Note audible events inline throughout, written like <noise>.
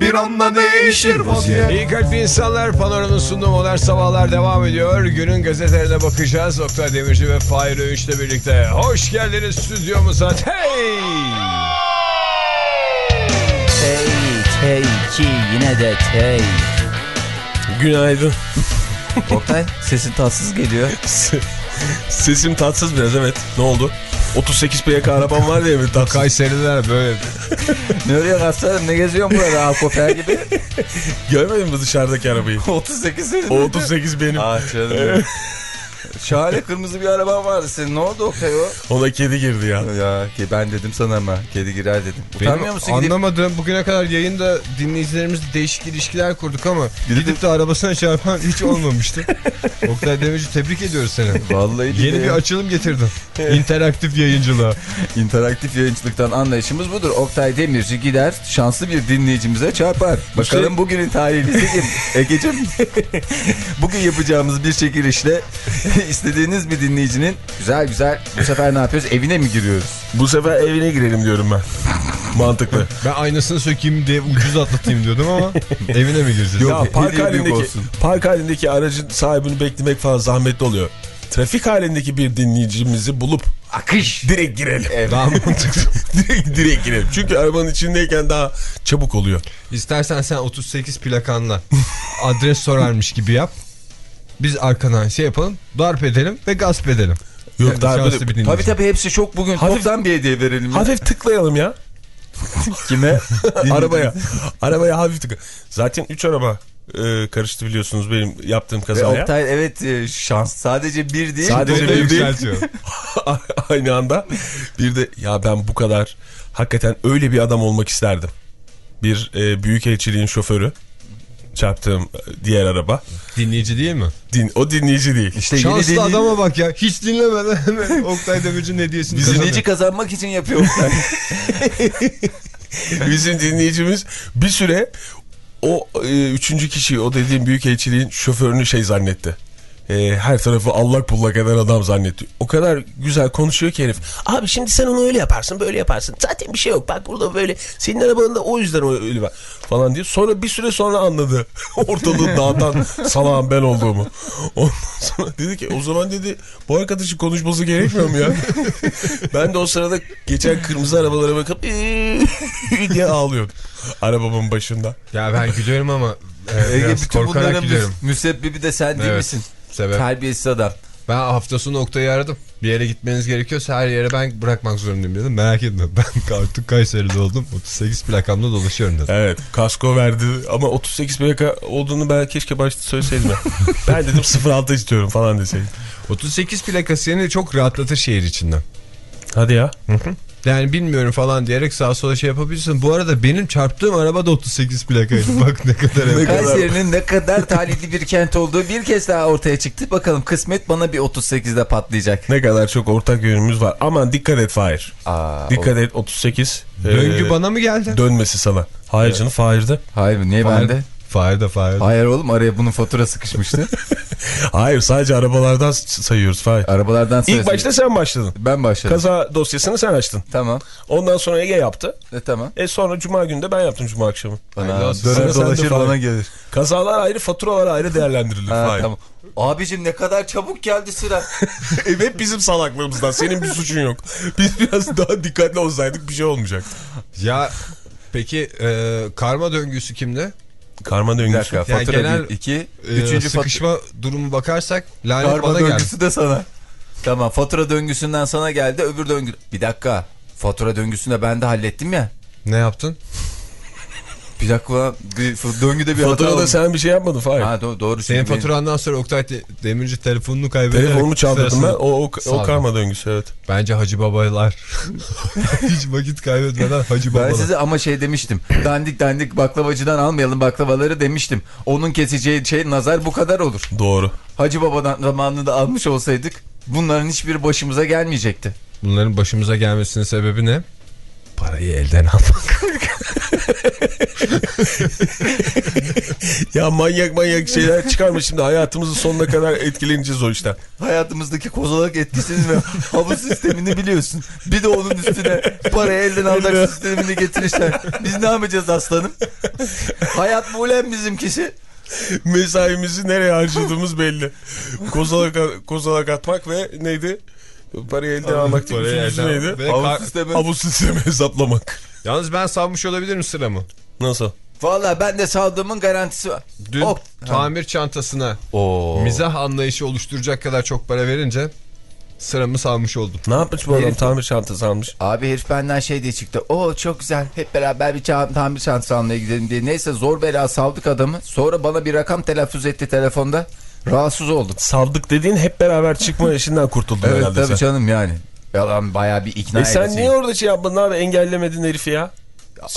Bir anda değişir vaziyet İyi kalpli insanlar Panorama'nın sunduğu modern sabahlar devam ediyor. Günün gazetelerine bakacağız. Oktay Demirci ve Fahir Öğünç'le birlikte. Hoş geldiniz stüdyomuza. Hey! Tey tey ki yine de tey. Günaydın. Oktay sesin tatsız geliyor. <laughs> Sesim tatsız biraz evet. Ne oldu? 38 plaka arabam var diye mi? Kayseriler böyle. <laughs> ne oluyor aslanım ne geziyorsun burada Akoper gibi? <laughs> Görmedin mi dışarıdaki arabayı? 38 senin. O 38 benim. Ah canım. <laughs> Şahane kırmızı bir araban vardı senin. Ne oldu Oktay o? Ona kedi girdi ya. Ya ben dedim sana ama kedi girer dedim. Utanmıyor Benim musun gidip? anlamadığım bugüne kadar yayında dinleyicilerimizle değişik ilişkiler kurduk ama gidip de arabasına çarpan hiç olmamıştı. <laughs> Oktay Demirci tebrik ediyoruz seni. Vallahi Yeni bir açılım getirdin. İnteraktif yayıncılığa. <laughs> interaktif yayıncılıktan anlayışımız budur. Oktay Demirci gider şanslı bir dinleyicimize çarpar. Bakalım şey- bugünün tarihlisi kim? <laughs> Egeciğim. Bugün yapacağımız bir çekilişle <laughs> istediğiniz bir dinleyicinin güzel güzel bu sefer ne yapıyoruz? Evine mi giriyoruz? Bu sefer evine girelim diyorum ben. <laughs> Mantıklı. Ben aynasını sökeyim diye ucuz atlatayım diyordum ama <laughs> evine mi gireceğiz? ya park halindeki, olsun. park halindeki aracın sahibini beklemek falan zahmetli oluyor. Trafik halindeki bir dinleyicimizi bulup Akış. direkt girelim. Daha mantıklı. direkt, direkt girelim. Çünkü arabanın içindeyken daha çabuk oluyor. İstersen sen 38 plakanla adres sorarmış gibi yap. Biz arkadan şey yapalım, darp edelim ve gasp edelim. Yok Yani bir dinleyici. Tabii tabii hepsi çok bugün Hafif- toptan bir hediye verelim. ya. hafif tıklayalım ya. <laughs> Kime? <laughs> arabaya. Arabaya hafif tıkla. Zaten 3 araba e, karıştı biliyorsunuz benim yaptığım Ve kazaya. Oktay evet e, şans sadece bir değil. Sadece bir değil. <laughs> Aynı anda bir de ya ben bu kadar hakikaten öyle bir adam olmak isterdim. Bir e, büyükelçiliğin şoförü çarptığım diğer araba. Dinleyici değil mi? Din, o dinleyici değil. İşte Şanslı dinleyici- adama bak ya. Hiç dinlemeden hemen <laughs> Oktay Demirci'nin hediyesini Dinleyici kazanıyor. kazanmak için yapıyor Oktay. <laughs> Bizim dinleyicimiz bir süre o e, üçüncü kişi o dediğim büyükelçiliğin şoförünü şey zannetti. E, her tarafı allak bullak eden adam zannetti. O kadar güzel konuşuyor ki herif. Abi şimdi sen onu öyle yaparsın böyle yaparsın. Zaten bir şey yok. Bak burada böyle senin arabanın da o yüzden öyle var. Falan diyor. Sonra bir süre sonra anladı. <laughs> Ortalığı dağıtan salağın ben olduğumu. Ondan sonra dedi ki o zaman dedi bu arkadaşın konuşması gerekmiyor mu ya? <laughs> ben de o sırada geçen kırmızı arabalara bakıp <laughs> diye ağlıyordum. Arabamın başında. Ya ben gülüyorum ama e, Ege biraz bütün korkarak bunların müsebbibi de sen değil Evet. misin? Sebep. Terbiyesiz adam. Ben hafta sonu Oktay'ı aradım. Bir yere gitmeniz gerekiyorsa her yere ben bırakmak zorundayım dedim. Merak etme <laughs> ben artık Kayseri'de oldum. 38 plakamda dolaşıyorum dedim. Evet kasko verdi ama 38 plaka olduğunu ben keşke başta söyleseydim. <laughs> ben dedim 06 istiyorum falan deseydim. 38 plaka seni çok rahatlatır şehir içinde. Hadi ya. Yani bilmiyorum falan diyerek sağa sola şey yapabilirsin. Bu arada benim çarptığım araba da 38 plakaydı. <laughs> Bak ne kadar evet. Kayseri'nin ne kadar talihli bir kent olduğu bir kez daha ortaya çıktı. Bakalım kısmet bana bir 38'de patlayacak. Ne kadar çok ortak yönümüz var. Aman dikkat et Fahir. Aa, Dikkat et 38. Döngü e, bana mı geldi? Dönmesi sana. Hayır canım Fahir'de. Hayır niye Fahir- bende? Fahir Fahir. Hayır oğlum araya bunun fatura sıkışmıştı. <laughs> Hayır sadece arabalardan sayıyoruz Fahir. Arabalardan İlk sırası- başta sen başladın. Ben başladım. Kaza dosyasını sen açtın. Tamam. Ondan sonra Ege yaptı. E, tamam. E sonra cuma günü de ben yaptım cuma akşamı. Bana döner dolaşır bana gelir. Kazalar ayrı faturalar ayrı değerlendirilir Ha, Fahir. tamam. Abicim ne kadar çabuk geldi sıra. <laughs> E, hep bizim salaklığımızdan. Senin bir suçun yok. Biz biraz daha dikkatli olsaydık bir şey olmayacak. Ya peki e, karma döngüsü kimde? Karma Bir döngüsü. dakika Yani fatura genel, bir, iki. E, Üçüncü fatura. sıkışma durumu bakarsak lanet Karma bana geldi. döngüsü de sana. Tamam fatura döngüsünden sana geldi öbür döngü. Bir dakika. Fatura döngüsünü de ben de hallettim ya. Ne yaptın? Bir dakika bir döngüde bir hata Faturada oldu. sen bir şey yapmadın Fahir. Ha do- doğru. Senin benim- faturandan sonra Oktay De- Demirci telefonunu kaybederek... Telefonumu çaldırdım ben. O, o, o karma döngüsü evet. Bence Hacı Babalar <laughs> hiç vakit kaybetmeden Hacı Ben Babalar. size ama şey demiştim. Dandik dandik baklavacıdan almayalım baklavaları demiştim. Onun keseceği şey nazar bu kadar olur. Doğru. Hacı Baba'dan zamanında almış olsaydık bunların hiçbiri başımıza gelmeyecekti. Bunların başımıza gelmesinin sebebi ne? Parayı elden almak. <laughs> <laughs> Ya manyak manyak şeyler çıkarma şimdi hayatımızın sonuna kadar etkileneceğiz o işten. Hayatımızdaki kozalak etkisini ve havuz sistemini biliyorsun. Bir de onun üstüne parayı elden almak sistemini getirirsen biz ne yapacağız aslanım? Hayat bu ulan bizimkisi. Mesaimizi nereye harcadığımız belli. Kozalak, kozalak atmak ve neydi? Parayı elden almak değil. Üçüncüsü neydi? Havuz sistemi. Havuz sistemi <laughs> hesaplamak. Yalnız ben savmış olabilirim sıramı. Nasıl? Valla ben de saldığımın garantisi var. Dün Ok. tamir çantasına Oo. mizah anlayışı oluşturacak kadar çok para verince sıramı salmış oldum. Ne yapmış bu adam? Tamir çantası almış. Abi herif benden şey diye çıktı. O çok güzel. Hep beraber bir tamir çantası almaya gidelim diye. Neyse zor bela saldık adamı. Sonra bana bir rakam telaffuz etti telefonda. Rahatsız oldum. Saldık dediğin hep beraber çıkma işinden kurtuldun Evet herhalde tabii sen. canım yani. Yalan bayağı bir ikna E sen niye orada şey yapmadın abi engellemedin herifi ya?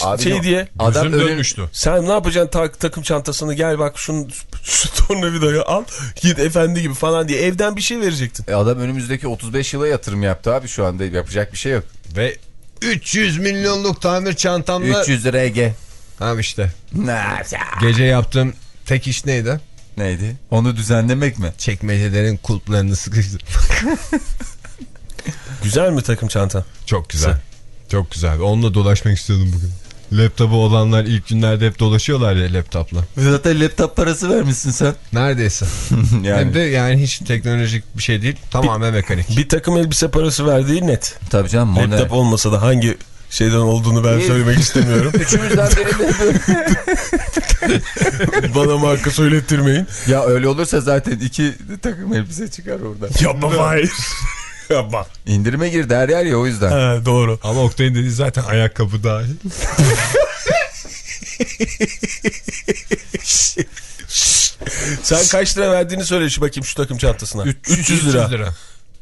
Abi şey diye. Adam dönmüştü. Sen ne yapacaksın ta- takım çantasını gel bak şunu şu tornavidayı al git efendi gibi falan diye evden bir şey verecektin. E, Adam önümüzdeki 35 yıla yatırım yaptı abi şu anda yapacak bir şey yok. Ve 300 milyonluk tamir çantamla... 300 lira Ege. Tamam işte. Gece yaptığım tek iş neydi? Neydi? Onu düzenlemek mi? Çekmecelerin kulplarını sıkıştır. <laughs> Güzel mi takım çanta? Çok güzel. Çok güzel. Onunla dolaşmak istiyordum bugün. Laptopu olanlar ilk günlerde hep dolaşıyorlar ya laptopla. Zaten laptop parası vermişsin sen. Neredeyse. <laughs> yani. Hem de yani hiç teknolojik bir şey değil. Tamamen mekanik. Bir takım elbise parası verdiği net. Tabii canım. Modern. Laptop olmasa da hangi şeyden olduğunu ben İyi. söylemek istemiyorum. <laughs> Üçümüzden biri <laughs> Bana marka söylettirmeyin. Ya öyle olursa zaten iki takım elbise çıkar oradan. Yapma hayır. <laughs> Yapma. İndirime girdi her yer ya o yüzden. Ha, doğru. Ama Oktay'ın dediği zaten ayakkabı dahil. Sen kaç lira verdiğini söyle şu bakayım şu takım çantasına. 300, lira.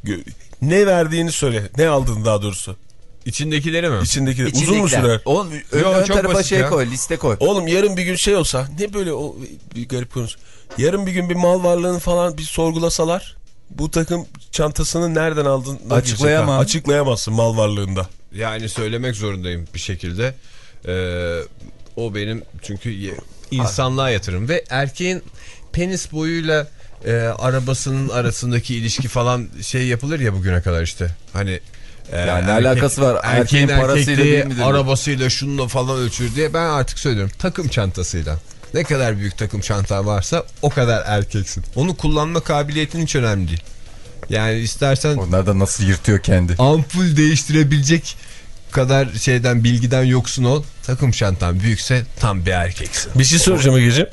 Gö- Ne verdiğini söyle. Ne aldın daha doğrusu. İçindekileri mi? İçindeki uzun mu sürer? Oğlum ön, Yo, ön tarafa şey ya. koy liste koy. Oğlum yarın bir gün şey olsa ne böyle o bir garip konusu. Yarın bir gün bir mal varlığını falan bir sorgulasalar bu takım çantasını nereden aldın? Açıklayamam. Açıklayamazsın mal varlığında. Yani söylemek zorundayım bir şekilde. Ee, o benim çünkü insanlığa yatırım ve erkeğin penis boyuyla e, arabasının arasındaki ilişki falan şey yapılır ya bugüne kadar işte. Hani e, Yani ne alakası var? Erkeğin parasıyla erkekliği, değil midir? arabasıyla şununla falan ölçür diye ben artık söylüyorum. Takım çantasıyla. Ne kadar büyük takım çantan varsa o kadar erkeksin. Onu kullanma kabiliyetin hiç önemli değil. Yani istersen Onlar da nasıl yırtıyor kendi. ampul değiştirebilecek kadar şeyden bilgiden yoksun ol. Takım çantan büyükse tam bir erkeksin. Bir şey soracağım Ege'ciğim.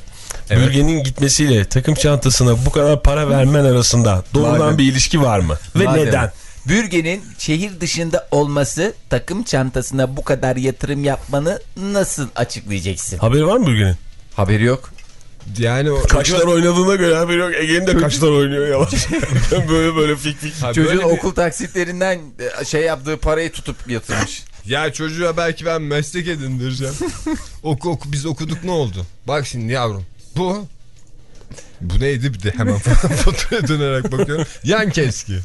Evet. Bürgenin gitmesiyle takım çantasına bu kadar para vermen arasında doğrudan Madem. bir ilişki var mı? Ve Madem. neden? Bürgenin şehir dışında olması takım çantasına bu kadar yatırım yapmanı nasıl açıklayacaksın? Haberi var mı Bürge'nin? Haberi yok. Yani o Kaçlar oynadığına göre haberi yok. Ege'nin de kaçlar oynuyor yavaş. <laughs> <laughs> böyle böyle fik fik. Ha, Çocuğun böyle bir- okul taksitlerinden e, şey yaptığı parayı tutup yatırmış. Ya çocuğa belki ben meslek edindireceğim. <laughs> oku oku biz okuduk ne oldu? Bak şimdi yavrum bu bu neydi bir de hemen fotoğrafa dönerek bakıyorum. Yan keski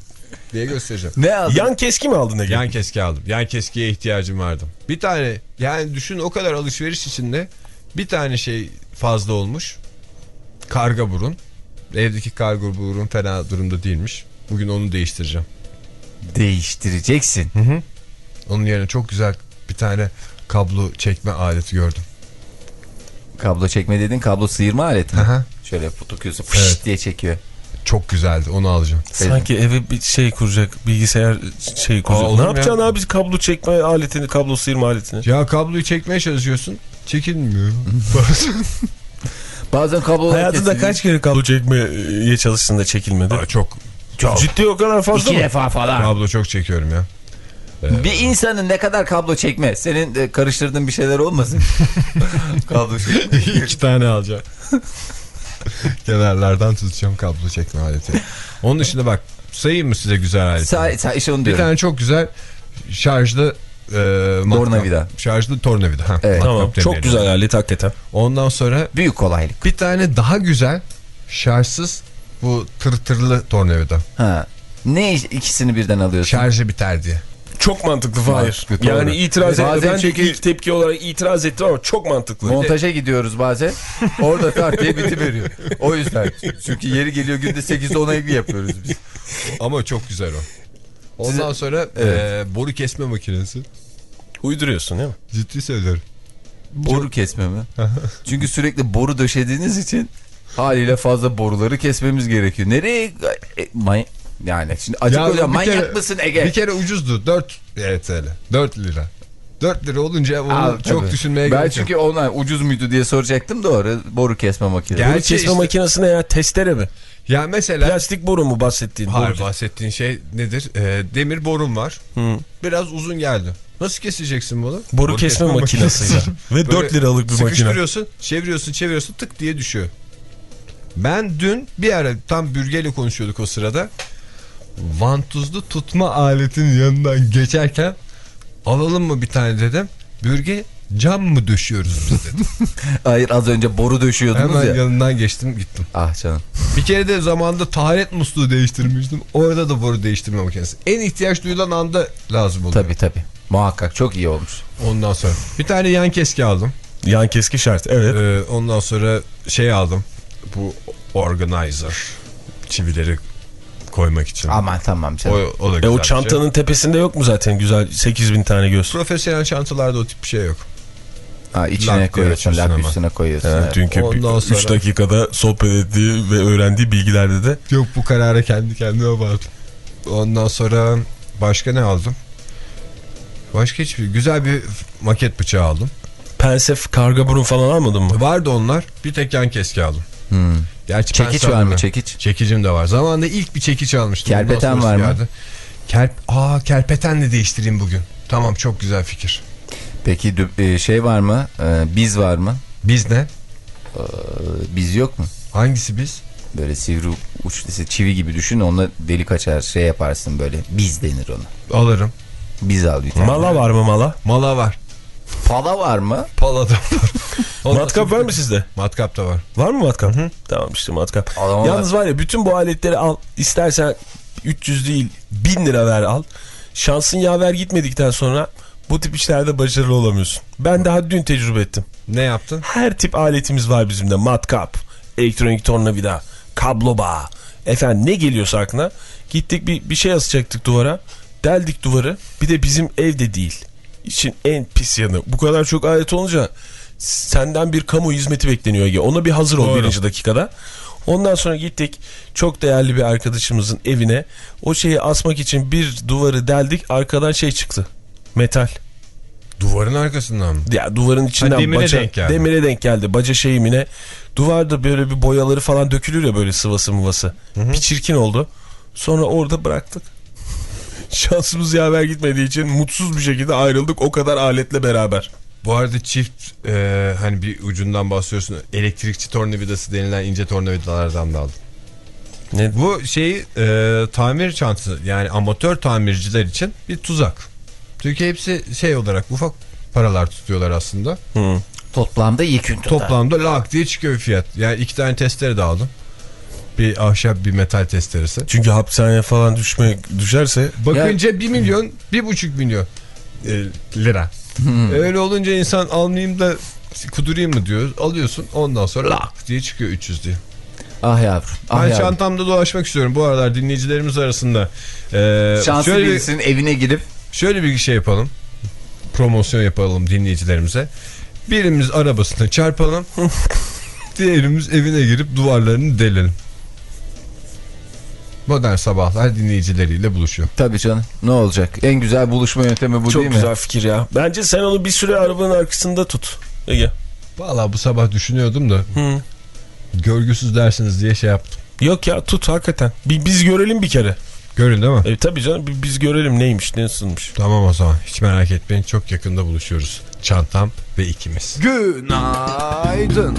diye göstereceğim. ne aldın? Yan keski mi aldın Ege? Yan keski aldım. Yan keskiye ihtiyacım vardı. Bir tane yani düşün o kadar alışveriş içinde bir tane şey fazla olmuş. Karga burun. Evdeki karga burun fena durumda değilmiş. Bugün onu değiştireceğim. Değiştireceksin. Onun yerine çok güzel bir tane kablo çekme aleti gördüm. Kablo çekme dedin kablo sıyırma aleti mi? Aha. Şöyle tutuyorsun fış Evet. diye çekiyor. Çok güzeldi onu alacağım. Sanki eve bir şey kuracak, bilgisayar şey kuracak. olur ne yapacaksın ya? abi kablo çekme aletini, kablo sıyırma aletini? Ya kabloyu çekmeye çalışıyorsun. Çekilmiyor. <laughs> Bazen kablolar Hayatında kaç kere kablo çekmeye çalıştın da çekilmedi? Aa, çok. Ciddi o kadar fazla İki mı? defa falan. Kablo çok çekiyorum ya. Bir insanın ne kadar kablo çekme. Senin karıştırdığın bir şeyler olmasın. <laughs> kablo çekme. İki tane alacağım. <laughs> <laughs> Kenarlardan tutacağım kablo çekme aleti. Onun dışında bak sayayım mı size güzel aleti? Sa sa işte onu Bir diyorum. tane çok güzel şarjlı e. Tornavida. Şarjlı tornavida. Ha, Evet. Tamam çok güzel alet hakikaten. Ondan sonra Büyük kolaylık. bir tane daha güzel şarjsız bu tırtırlı tornavida. Ha. Ne ikisini birden alıyorsun? Şarjı biter diye. Çok mantıklı Fahir. Mantıklı. Yani itiraz Bazen ettim. Ben çünkü- ilk tepki olarak itiraz ettim ama çok mantıklı. Montaja gidiyoruz bazen. Orada kart diye bitiveriyor. O yüzden. Çünkü yeri geliyor günde 8'de 10'a yapıyoruz biz. Ama çok güzel o. Ondan sonra Evet. e, boru kesme makinesi. Uyduruyorsun değil mi? Ciddi söylüyorum. Boru kesme mi? Çünkü sürekli boru döşediğiniz için haliyle fazla boruları kesmemiz gerekiyor. Nereye? E, may- yani şimdi acık Ya bir Manyak kere- mısın Ege? Bir kere ucuzdu. 4 TL. 4 lira. 4 lira olunca onu Aa, çok tabii. düşünmeye Ben gerek yok. çünkü ona ucuz muydu diye soracaktım doğru. Boru kesme makinesi. Gerçi Boru kesme işte- makinesine ya testere mi? Ya mesela Plastik boru mu bahsettiğin? Hayır boru? bahsettiğin şey nedir? Ee, demir borun var. Biraz uzun geldi. Nasıl keseceksin bunu? Boru kesme makinesiyle. <laughs> Ve Böyle 4 liralık bir makine. Sıkıştırıyorsun, çeviriyorsun, çeviriyorsun tık diye düşüyor. Ben dün bir ara tam bürgeyle konuşuyorduk o sırada. Vantuzlu tutma aletinin yanından geçerken alalım mı bir tane dedim. Bürge cam mı döşüyoruz dedim. <laughs> Hayır az önce boru döşüyordunuz Hemen ya. yanından geçtim gittim. Ah canım. Bir kere de zamanında taharet musluğu değiştirmiştim. Orada da boru değiştirme makinesi. En ihtiyaç duyulan anda lazım oluyor. Tabii tabii. Muhakkak çok iyi olmuş. Ondan sonra bir tane yan keski aldım. Yan keski şart evet. Ee, ondan sonra şey aldım. Bu organizer çivileri koymak için. Aman tamam O, canım. o da E güzel o bir çantanın şey. tepesinde yok mu zaten güzel 8000 tane göz? Profesyonel çantalarda o tip bir şey yok. Ha, içine Lak diye koyuyorsun, ama. üstüne koyuyorsun. Evet, evet. Dünkü Ondan 3 sonra- dakikada sohbet ettiği ve öğrendiği bilgilerde de Yok bu karara kendi kendime vardım. Ondan sonra başka ne aldım? Başka hiçbir güzel bir maket bıçağı aldım. pensef karga burun falan almadın mı? Vardı onlar. Bir tek yan keski aldım. Hmm. Gerçi Çekiç var mı çekiç? Çekicim de var. Zamanında ilk bir çekiç almıştım. Kerpeten var mı? Kerp Aa kerpeten de değiştireyim bugün. Tamam çok güzel fikir. Peki e, şey var mı? Ee, biz var mı? Biz ne? Ee, biz yok mu? Hangisi biz? Böyle sivri uçlusu çivi gibi düşün onunla delik açar şey yaparsın böyle. Biz denir ona. Alırım. Biz al bir tane. Mala var mı mala? Mala var. Pala var mı? Pala da var. <laughs> Matkap var mı sizde? Matkap da var. Var mı matkap? Tamam işte matkap. Adama Yalnız var ya bütün bu aletleri al. İstersen 300 değil 1000 lira ver al. Şansın yaver gitmedikten sonra bu tip işlerde başarılı olamıyorsun. Ben daha dün tecrübe ettim. Ne yaptın? Her tip aletimiz var bizim de. Matkap, elektronik tornavida, kablo bağı. Efendim ne geliyorsa aklına. Gittik bir, bir şey asacaktık duvara. Deldik duvarı. Bir de bizim evde değil. İşin en pis yanı. Bu kadar çok alet olunca senden bir kamu hizmeti bekleniyor Ege. Ona bir hazır ol Doğru. birinci dakikada. Ondan sonra gittik çok değerli bir arkadaşımızın evine. O şeyi asmak için bir duvarı deldik. Arkadan şey çıktı. Metal. Duvarın arkasından mı? Ya duvarın içinden Ha, demire baca, denk geldi. demire denk geldi. Baca şeyimine. Duvarda böyle bir boyaları falan dökülür ya böyle sıvası mıvası. Bir çirkin oldu. Sonra orada bıraktık. Şansımız yaver gitmediği için mutsuz bir şekilde ayrıldık o kadar aletle beraber. Bu arada çift e, hani bir ucundan bahsediyorsun. Elektrikçi tornavidası denilen ince tornavidalardan da aldım. Ne? Bu şeyi e, tamir çantası yani amatör tamirciler için bir tuzak. Çünkü hepsi şey olarak ufak paralar tutuyorlar aslında. Hı. Toplamda yekün tutar. Toplamda lak diye çıkıyor fiyat. Yani iki tane testere de aldım. Bir ahşap bir metal testeresi. Çünkü hapishaneye falan düşme düşerse Bakınca 1 milyon, bir buçuk milyon e, lira. Öyle olunca insan almayayım da kudurayım mı diyor. Alıyorsun ondan sonra lak diye çıkıyor 300 diye. Ah yavrum. Ah ben yavrum. çantamda dolaşmak istiyorum. Bu aralar dinleyicilerimiz arasında. E, Şanslı şöyle, bir, birisinin evine girip şöyle bir şey yapalım. Promosyon yapalım dinleyicilerimize. Birimiz arabasına çarpalım. <laughs> diğerimiz evine girip duvarlarını delelim. Modern sabahlar dinleyicileriyle buluşuyor. tabii canım ne olacak? En güzel buluşma yöntemi bu çok değil güzel mi? fikir ya. Bence sen onu bir süre arabanın arkasında tut. Ege. Valla bu sabah düşünüyordum da Hı. görgüsüz dersiniz diye şey yaptım. Yok ya tut hakikaten. Bir, biz görelim bir kere. Görün değil mi? E tabii canım bi- biz görelim neymiş ne ısınmış. Tamam o zaman hiç merak etmeyin çok yakında buluşuyoruz. Çantam ve ikimiz. Günaydın.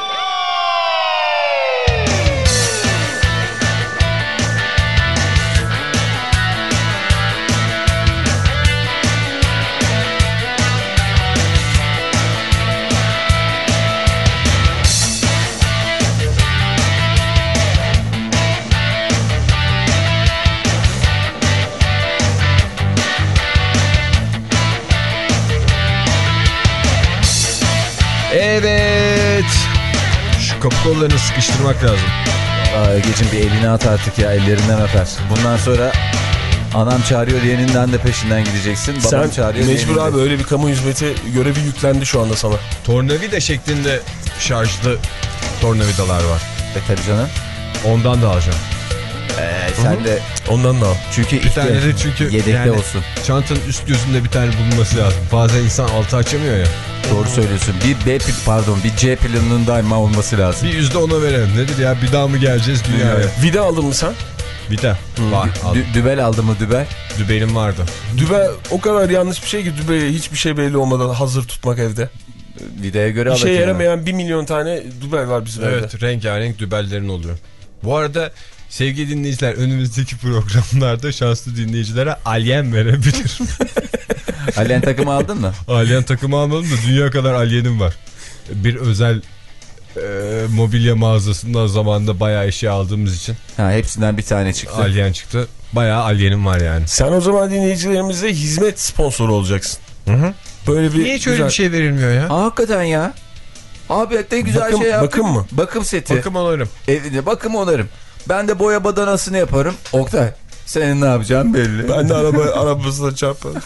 Evet. Şu kapı kollarını sıkıştırmak lazım. Aa, Ege'cim bir elini at artık ya ellerinden öper. Bundan sonra anam çağırıyor diyeninden de peşinden gideceksin. Babam Sen çağırıyor mecbur abi öyle bir kamu hizmeti görevi yüklendi şu anda sana. Tornavida şeklinde şarjlı tornavidalar var. E tabii canım. Ondan da alacağım. Ee, sen de Ondan da al. çünkü Bir tane de çünkü yedekte yani olsun. çantanın üst gözünde bir tane bulunması lazım. Bazen insan altı açamıyor ya. Doğru söylüyorsun. Bir B pil- pardon bir C planının daima olması lazım. Bir yüzde ona verelim. Nedir ya bir daha mı geleceğiz dünyaya? Vida aldın mı sen? Bir de var. Al. Dü- dübel aldı mı dübel? Dübenim vardı. Dübe o kadar yanlış bir şey ki dübe hiçbir şey belli olmadan hazır tutmak evde. Vidaya göre Bir al. şey bakayım. yaramayan bir milyon tane dübel var bizim evde. Evet rengarenk dübellerin oluyor. Bu arada sevgili dinleyiciler önümüzdeki programlarda şanslı dinleyicilere alyen verebilir. <laughs> Allen takımı aldın mı? alyen takımı almadım da dünya kadar alyenim var. Bir özel e, mobilya mağazasından zamanında bayağı eşya aldığımız için Ha, hepsinden bir tane çıktı. alyen çıktı. Bayağı alyenim var yani. Sen o zaman dinleyicilerimize hizmet sponsoru olacaksın. hı. Böyle bir Niye hiç öyle güzel- bir şey verilmiyor ya? Aa, hakikaten ya. Abi ne güzel Bakım- şey yaptın. bakım mı? Bakım seti. Bakım alırım. Evine bakım onarım. Ben de boya badanasını yaparım. Oktay senin ne yapacağın belli. Ben de araba <laughs> arabasına çarparım.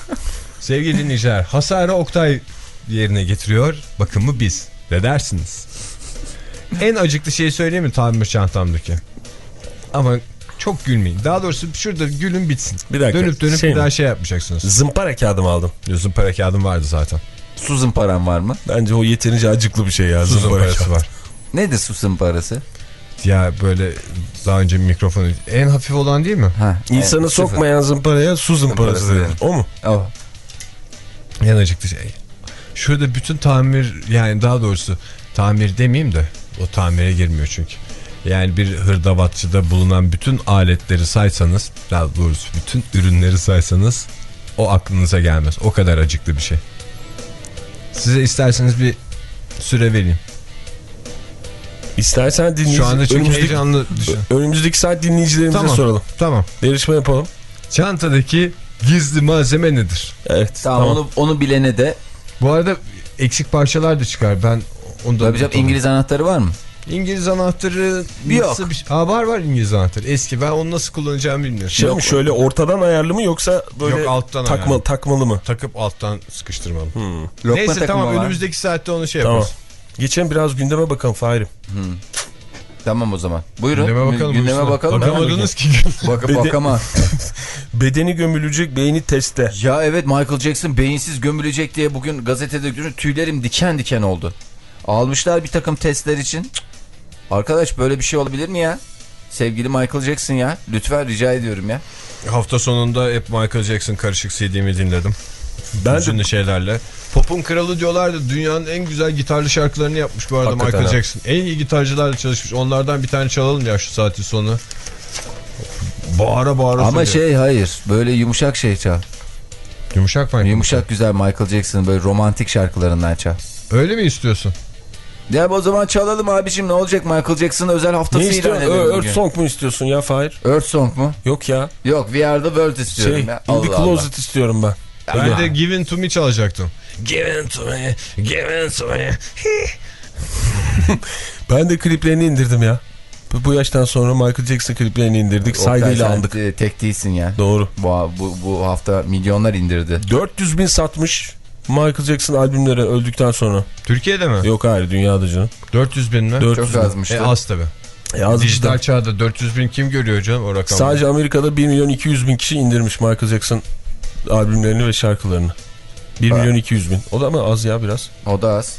Sevgili dinleyiciler hasarı Oktay yerine getiriyor. Bakımı biz. Ne dersiniz? en acıklı şeyi söyleyeyim mi tamir çantamdaki? Ama çok gülmeyin. Daha doğrusu şurada gülün bitsin. Bir dakika, Dönüp dönüp şey bir mi? daha şey yapmayacaksınız. Zımpara kağıdı mı aldın? Diyorsun para kağıdım vardı zaten. Su zımparan var mı? Bence o yeterince acıklı bir şey ya. Su Zımpara zımparası kağıdı. var. Nedir su zımparası? Ya böyle daha önce mikrofonu en hafif olan değil mi? Ha, İnsanı e, sıfır. sokmayan zımparaya su zımparası Zımparası denir. O mu? Oh. En acıklı şey. Şurada bütün tamir yani daha doğrusu tamir demeyeyim de o tamire girmiyor çünkü. Yani bir hırdavatçıda bulunan bütün aletleri saysanız daha doğrusu bütün ürünleri saysanız o aklınıza gelmez. O kadar acıklı bir şey. Size isterseniz bir süre vereyim. İstersen dinleyici... Şu anda çünkü önümüzdeki, heyecanlı düşün. önümüzdeki saat dinleyicilerimize Tamam. soralım. Tamam. Yarışma yapalım. Çantadaki gizli malzeme nedir? Evet. Tamam, Onu, onu bilene de. Bu arada eksik parçalar da çıkar. Ben onu da Tabii canım, İngiliz anahtarı var mı? İngiliz anahtarı Yok. nasıl bir şey? Ha, var var İngiliz anahtarı. Eski ben onu nasıl kullanacağımı bilmiyorum. Şey mi şöyle ortadan ayarlı mı yoksa böyle Yok, alttan takma, ayarlı. takmalı mı? Takıp alttan sıkıştırmalı. Lokma Neyse tamam var. önümüzdeki saatte onu şey Tamam. yaparız. Geçen biraz gündeme bakalım Fahir'im. Tamam o zaman. Buyurun. Gündeme bakalım. Gündeme buyursunlar. bakalım. Bakamadınız ki. <laughs> Bede- bakama. <laughs> Bedeni gömülecek beyni teste. ya evet Michael Jackson beyinsiz gömülecek diye bugün gazetede görün tüylerim diken diken oldu. Almışlar bir takım testler için. Arkadaş böyle bir şey olabilir mi ya? Sevgili Michael Jackson ya. Lütfen rica ediyorum ya. Hafta sonunda hep Michael Jackson karışık CD'mi dinledim. Ben de Hüzünlü şeylerle. Pop'un kralı diyorlardı. Dünyanın en güzel gitarlı şarkılarını yapmış bu arada Hakikaten Michael ha. Jackson. En iyi gitarcılarla çalışmış. Onlardan bir tane çalalım ya şu saatin sonu. Bağıra bağıra Ama söylüyor. şey hayır. Böyle yumuşak şey çal. Yumuşak mı? Yumuşak güzel Michael Jackson'ın böyle romantik şarkılarından çal. Öyle mi istiyorsun? Ya o zaman çalalım abicim ne olacak Michael Jackson'ın özel ne haftası ilan istiyorsun? edelim Ö- bugün. Earth Song mu istiyorsun ya Fahir? Earth Song mu? Yok ya. Yok We Are The World istiyorum Şey, ya. In the Allah Allah. Closet istiyorum ben. Ben de Given To Me çalacaktım. Given to me, given to me. <laughs> ben de kliplerini indirdim ya. Bu, yaştan sonra Michael Jackson kliplerini indirdik. Oktay, Saygıyla andık. e, tek değilsin ya. Doğru. Bu, bu, bu hafta milyonlar indirdi. 400 bin satmış Michael Jackson albümleri öldükten sonra. Türkiye'de mi? Yok hayır dünyada canım. 400 bin mi? 400 Çok bin. azmıştı. E az tabi. E, Dijital şey. çağda 400 bin kim görüyor canım o rakamı? Sadece Amerika'da 1 milyon 200 bin kişi indirmiş Michael Jackson albümlerini ve şarkılarını. 1 Ha. milyon 200 bin. O da ama az ya biraz. O da az.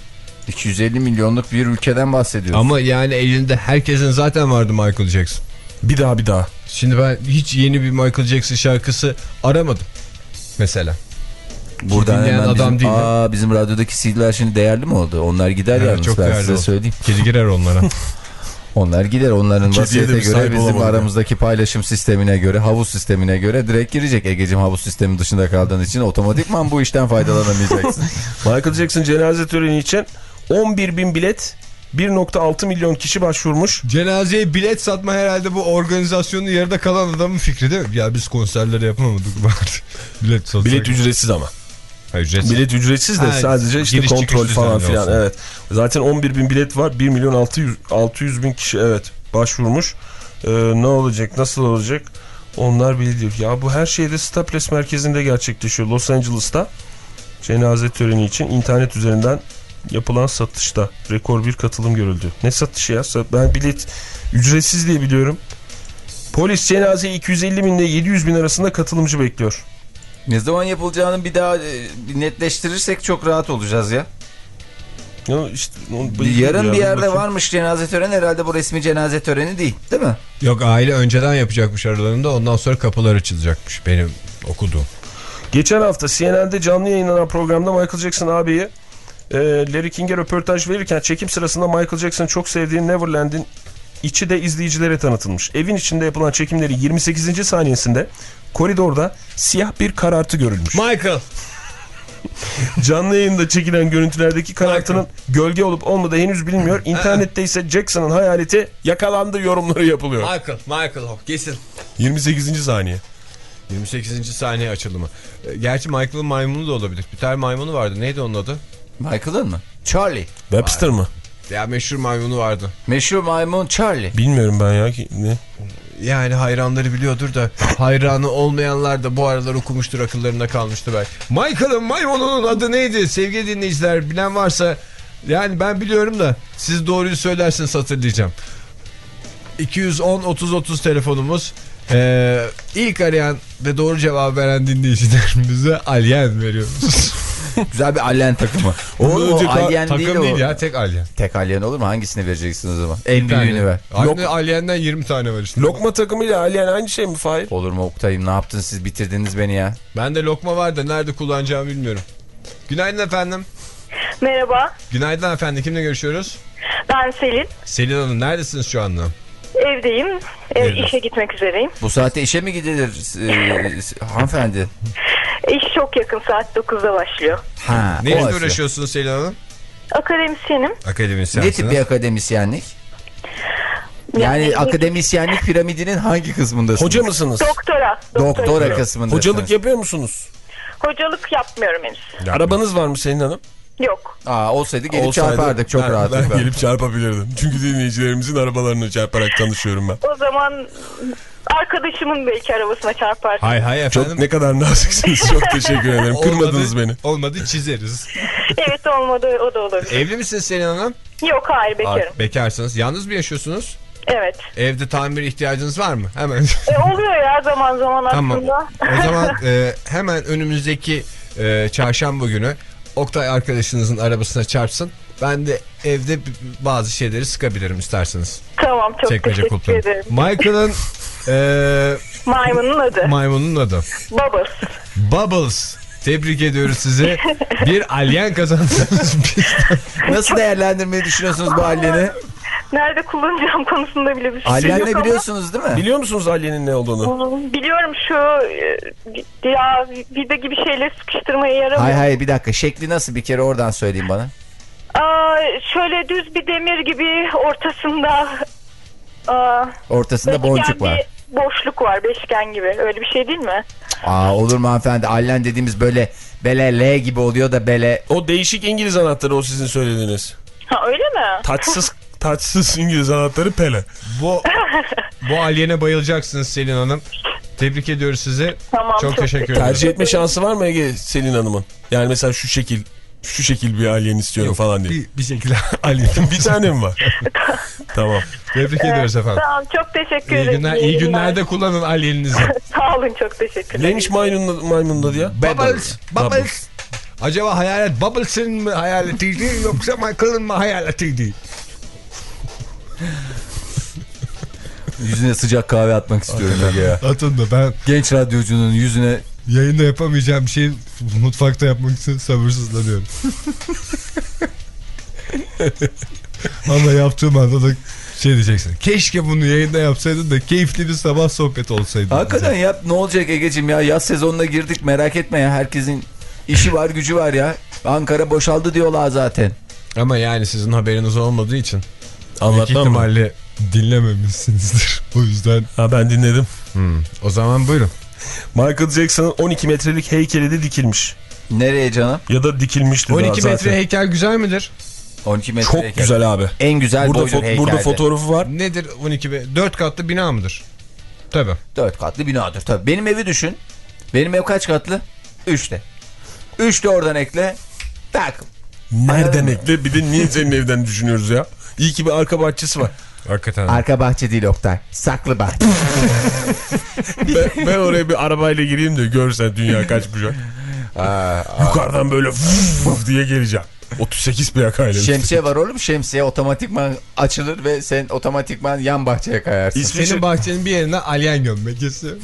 250 milyonluk bir ülkeden bahsediyoruz. Ama yani elinde herkesin zaten vardı Michael Jackson. Bir daha bir daha. Şimdi ben hiç yeni bir Michael Jackson şarkısı aramadım. Mesela. Buradan dinleyen hemen adam bizim, değil mi? aa, bizim radyodaki CD'ler şimdi değerli mi oldu? Onlar gider Evet, yalnız çok ben değerli size oldu. söyleyeyim. Kedi girer onlara. <laughs> Onlar gider onların vasiyete göre bizim olamadık ya. aramızdaki paylaşım sistemine göre havuz sistemine göre direkt girecek. Ege'cim havuz sistemi dışında kaldığın için otomatikman bu işten faydalanamayacaksın. <laughs> Michael Jackson cenaze töreni için 11 bin bilet 1.6 milyon kişi başvurmuş. Cenazeye bilet satma herhalde bu organizasyonun yarıda kalan adamın fikri değil mi? Ya biz konserleri yapamadık <laughs> bilet. Bilet ücretsiz ama. Ha, ücretsiz. Bilet ücretsiz de Ha, sadece işte giriş kontrol falan filan. olsun. Evet. Zaten 11 bin bilet var. 1 milyon 600, 600 bin kişi evet başvurmuş. Ee, ne olacak nasıl olacak onlar bilir. Ya bu her şeyde Staples merkezinde gerçekleşiyor. Los Angeles'ta cenaze töreni için internet üzerinden yapılan satışta rekor bir katılım görüldü. Ne satışı ya? Ben bilet ücretsiz diye biliyorum. Polis cenazeye 250 bin ile 700 bin arasında katılımcı bekliyor. Ne zaman yapılacağını bir daha e, netleştirirsek çok rahat olacağız ya. Ya işte, Yarın ya, bir yerde bakayım. varmış cenaze töreni herhalde bu resmi cenaze töreni değil değil mi? Yok aile önceden yapacakmış aralarında ondan sonra kapılar açılacakmış benim okuduğum. Geçen hafta CNN'de canlı yayınlanan programda Michael Jackson abiyi e, Larry King'e röportaj verirken çekim sırasında Michael Jackson'ı çok sevdiği Neverland'in içi de izleyicilere tanıtılmış. Evin içinde yapılan çekimleri 28. saniyesinde koridorda siyah bir karartı görülmüş. Michael. Canlı yayında çekilen görüntülerdeki karartının gölge olup olmadığı henüz bilinmiyor. İnternette ise Jackson'ın hayaleti yakalandı yorumları yapılıyor. Michael. Michael kesin. 28. saniye. 28. saniye açılımı. E, Gerçi Michael'ın maymunu da olabilir. Bir tane maymunu vardı. Neydi onun adı? Michael'ın mı? Charlie. Webster mı? Ya meşhur maymunu vardı. Meşhur maymun Charlie. Bilmiyorum ben ya. ki- Ne? Yani hayranları biliyordur da hayranı olmayanlar da bu aralar okumuştur akıllarında kalmıştı belki. Michael'ın maymununun adı neydi sevgili dinleyiciler bilen varsa yani ben biliyorum da siz doğruyu söylerseniz hatırlayacağım. 210 30 30 telefonumuz. Ee, ilk arayan ve doğru cevap veren dinleyicilerimize alyen veriyoruz. <laughs> <laughs> Güzel bir alien takımı. O, Ondan o alien Takım değil, değil, o. ya tek alyen. Tek alien olur mu? Hangisini vereceksiniz o zaman? En büyüğünü ver. Aynı alyenden 20 tane var işte. Lokma takımıyla Alien aynı şey mi Fahir? Olur mu Oktay'ım ne yaptın siz bitirdiniz beni ya. Bende lokma var da nerede kullanacağımı bilmiyorum. Günaydın efendim. Merhaba, Günaydın efendim. Kimle görüşüyoruz? ben Selin. Selin Hanım neredesiniz şu anda? Evdeyim. Ev, Evde. işe gitmek üzereyim. Bu saatte işe mi gidilir e, hanımefendi? İş çok yakın, saat 9'da başlıyor. Ha, Neyle uğraşıyorsunuz Selin Hanım? Akademisyenim. Ne Akademisyensiniz. tip bir akademisyenlik? Yani akademisyenlik piramidinin hangi kısmındasınız? Hoca mısınız? Doktora. Doktora kısmındasınız. Hocalık yapıyor musunuz? Hocalık yapmıyorum henüz. Arabanız var mı Selin Hanım? Yok. Aa, olsaydı gelip Olsaydı çarpardık çok ben, rahatlıkla. Ben gelip çarpabilirdim. Çünkü dinleyicilerimizin arabalarını çarparak tanışıyorum ben. O zaman arkadaşımın belki arabasına çarpar. Hay hay efendim. Çok ne kadar naziksiniz. Çok teşekkür ederim. Kırmadınız Olmadı- beni. Olmadı çizeriz. Evet olmadı o da olabilir. Evli misiniz Selin Hanım? Yok hayır bekarım. Bekarsınız. Yalnız mı yaşıyorsunuz? Evet. Evde tamir ihtiyacınız var mı? Hemen. E, oluyor ya zaman zaman tamam. aslında. O zaman <laughs> e, hemen önümüzdeki e, çarşamba günü Oktay arkadaşınızın arabasına çarpsın. Ben de evde bazı şeyleri sıkabilirim isterseniz. tamam çok Çekmece teşekkür kulplarım. ederim. Michael'ın <laughs> e, Maymunun adı. maymunun adı. Bubbles. Bubbles. Tebrik ediyoruz sizi. Bir alyen kazandınız. <laughs> Nasıl değerlendirmeyi düşünüyorsunuz bu alyeni? Nerede kullanacağım konusunda bile bir fikrim Alyen yok ne ama- biliyorsunuz değil mi? Biliyor musunuz Alien'in ne olduğunu? Biliyorum şu e, ya vida gibi şeyle sıkıştırmaya yaramıyor. Hayır hayır bir dakika şekli nasıl bir kere oradan söyleyin bana. Aa, şöyle düz bir demir gibi ortasında aa, Ortasında beşgen boncuk var. bir boşluk var beşgen gibi öyle bir şey değil mi? Aa olur mu hanımefendi alyen dediğimiz böyle bele L gibi oluyor da bele O değişik İngiliz anahtarı o sizin söylediğiniz. Ha öyle mi? Taçsız taçsız İngiliz anahtarı Pele. bu bu alyene bayılacaksınız Selin Hanım. Tebrik ediyoruz sizi. Tamam, çok, çok teşekkür ederim. Tercih etme şansı var mı Ege Selin Hanım'ın? Yani mesela şu şekil şu şekil bir alien istiyorum falan diye. Bir, bir şekilde <laughs> alyen. <laughs> Bir tane mi var? <laughs> tamam. Tebrik ediyoruz efendim. Tamam çok teşekkür İyi ederim. günler, iyi günlerde kullanın alyeninizi. Sağ olun çok teşekkür ederim. Neymiş maymunun, maymunun adı ya? Bubbles, bubbles. Acaba hayalet Bubbles'ın mı hayaletiydi yoksa Michael'ın mı hayaletiydi? <laughs> Yüzüne sıcak kahve atmak istiyorum Ege ya. Atın da ben Genç radyocunun yüzüne yayında yapamayacağım bir şey mutfakta yapmak için sabırsızlanıyorum. Ama yaptığım anda da şey diyeceksin. Keşke bunu yayında yapsaydın da keyifli bir sabah sohbeti olsaydı. Hakikaten yap ne olacak Ege'cim ya yaz sezonuna girdik merak etme ya herkesin işi var gücü var ya. Ankara boşaldı diyorlar zaten. Ama yani sizin haberiniz olmadığı için büyük Anlatmam mı? ihtimalle dinlememişsinizdir. <laughs> O yüzden Ha ben dinledim. o zaman buyurun. Michael Jackson'ın 12 metrelik heykeli de dikilmiş. Nereye canım? Ya da dikilmişti 12 daha metre zaten. heykel güzel midir? 12 metre Çok heykel. güzel abi. En güzel Burada, boydur fo- heykeldi. burada fotoğrafı var. Nedir 12 be? 4 katlı bina mıdır? Tabii. 4 katlı binadır tabii. Benim evi düşün. Benim ev kaç katlı? 3'te. 3 de oradan ekle. Tak. Nereden ekle? Bir de niye senin evden düşünüyoruz ya? İyi ki bir arka bahçesi var. Hakikaten. Arka bahçe değil Oktay. Saklı bahçe. <laughs> ben, ben oraya bir arabayla gireyim de görsen dünya kaç bucak. Yukarıdan böyle vuf vuf diye geleceğim. 38 plakayla. Şemsiye var oğlum. Şemsiye otomatikman açılır ve sen otomatikman yan bahçeye kayarsın. İsviçre Senin bahçenin bir yerine alien gömmekesi.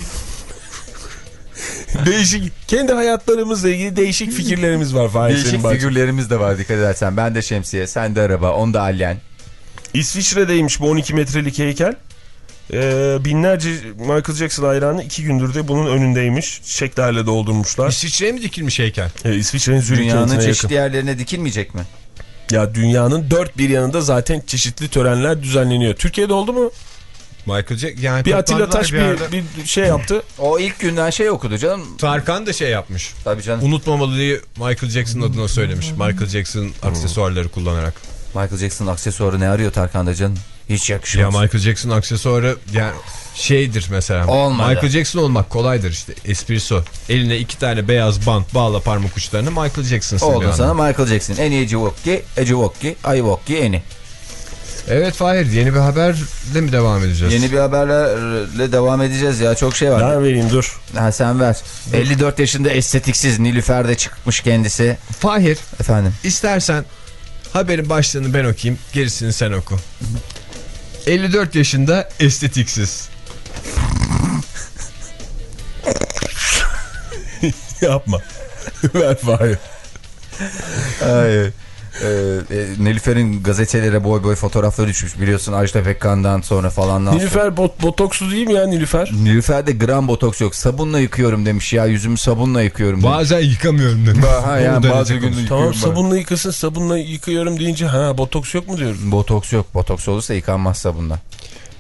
<laughs> değişik kendi hayatlarımızla ilgili değişik fikirlerimiz var Fahir Değişik figürlerimiz de var dikkat edersen. Ben de şemsiye, sen de araba, on da alyen. İsviçre'deymiş bu 12 metrelik heykel. Ee, binlerce Michael Jackson hayranı iki gündür de bunun önündeymiş. Çiçeklerle doldurmuşlar. İsviçre'ye mi dikilmiş heykel? Ee, İsviçre'nin Zürih Dünyanın çeşitli yerlerine dikilmeyecek mi? yakın. Ya dünyanın dört bir yanında zaten çeşitli törenler düzenleniyor. Türkiye'de oldu mu? Michael Jackson. Yani Bir Atilla Taş bir yerde. bir, bir şey yaptı. <laughs> O ilk günden şey okudu canım. Tarkan da şey yapmış. Tabii canım. Unutmamalıyı Michael Jackson adına söylemiş. Michael Jackson aksesuarları kullanarak. Michael Jackson aksesuarı ne arıyor Tarkan'da canım? Hiç Ya yakışmaz. Michael Jackson aksesuarı yani şeydir mesela. Olmadı. Michael Jackson olmak kolaydır işte. Esprisi o. Eline iki tane beyaz bant bağla parmak uçlarını Michael Jackson'sın bir Oldu sana Michael Jackson. En iyi Civokki, Ecivokki, Ayvokki, Eni. Evet Fahir yeni bir haberle mi devam edeceğiz? Yeni bir haberle devam edeceğiz ya. Çok şey var. Ben vereyim dur. Ha, sen ver. 54 yaşında estetiksiz Nilüfer'de çıkmış kendisi. Fahir Efendim. istersen haberin başlığını ben okuyayım gerisini sen oku. 54 yaşında estetiksiz. <laughs> Yapma. <laughs> Ver Fahir. Ay, e, e, Nilüfer'in gazetelere boy boy fotoğrafları düşmüş biliyorsun Ajda Pekkan'dan sonra sonra. Nilüfer bot, botokslu değil mi ya Nilüfer? Nilüfer'de gram botoks yok. Sabunla yıkıyorum demiş ya. Yüzümü sabunla yıkıyorum demiş. Bazen yıkamıyorum dedim. Ha, yani bazı gün Tamam sabunla yıkasın sabunla yıkıyorum deyince ha botoks yok mu diyoruz. Botoks yok. Botoks olursa yıkanmaz sabunla.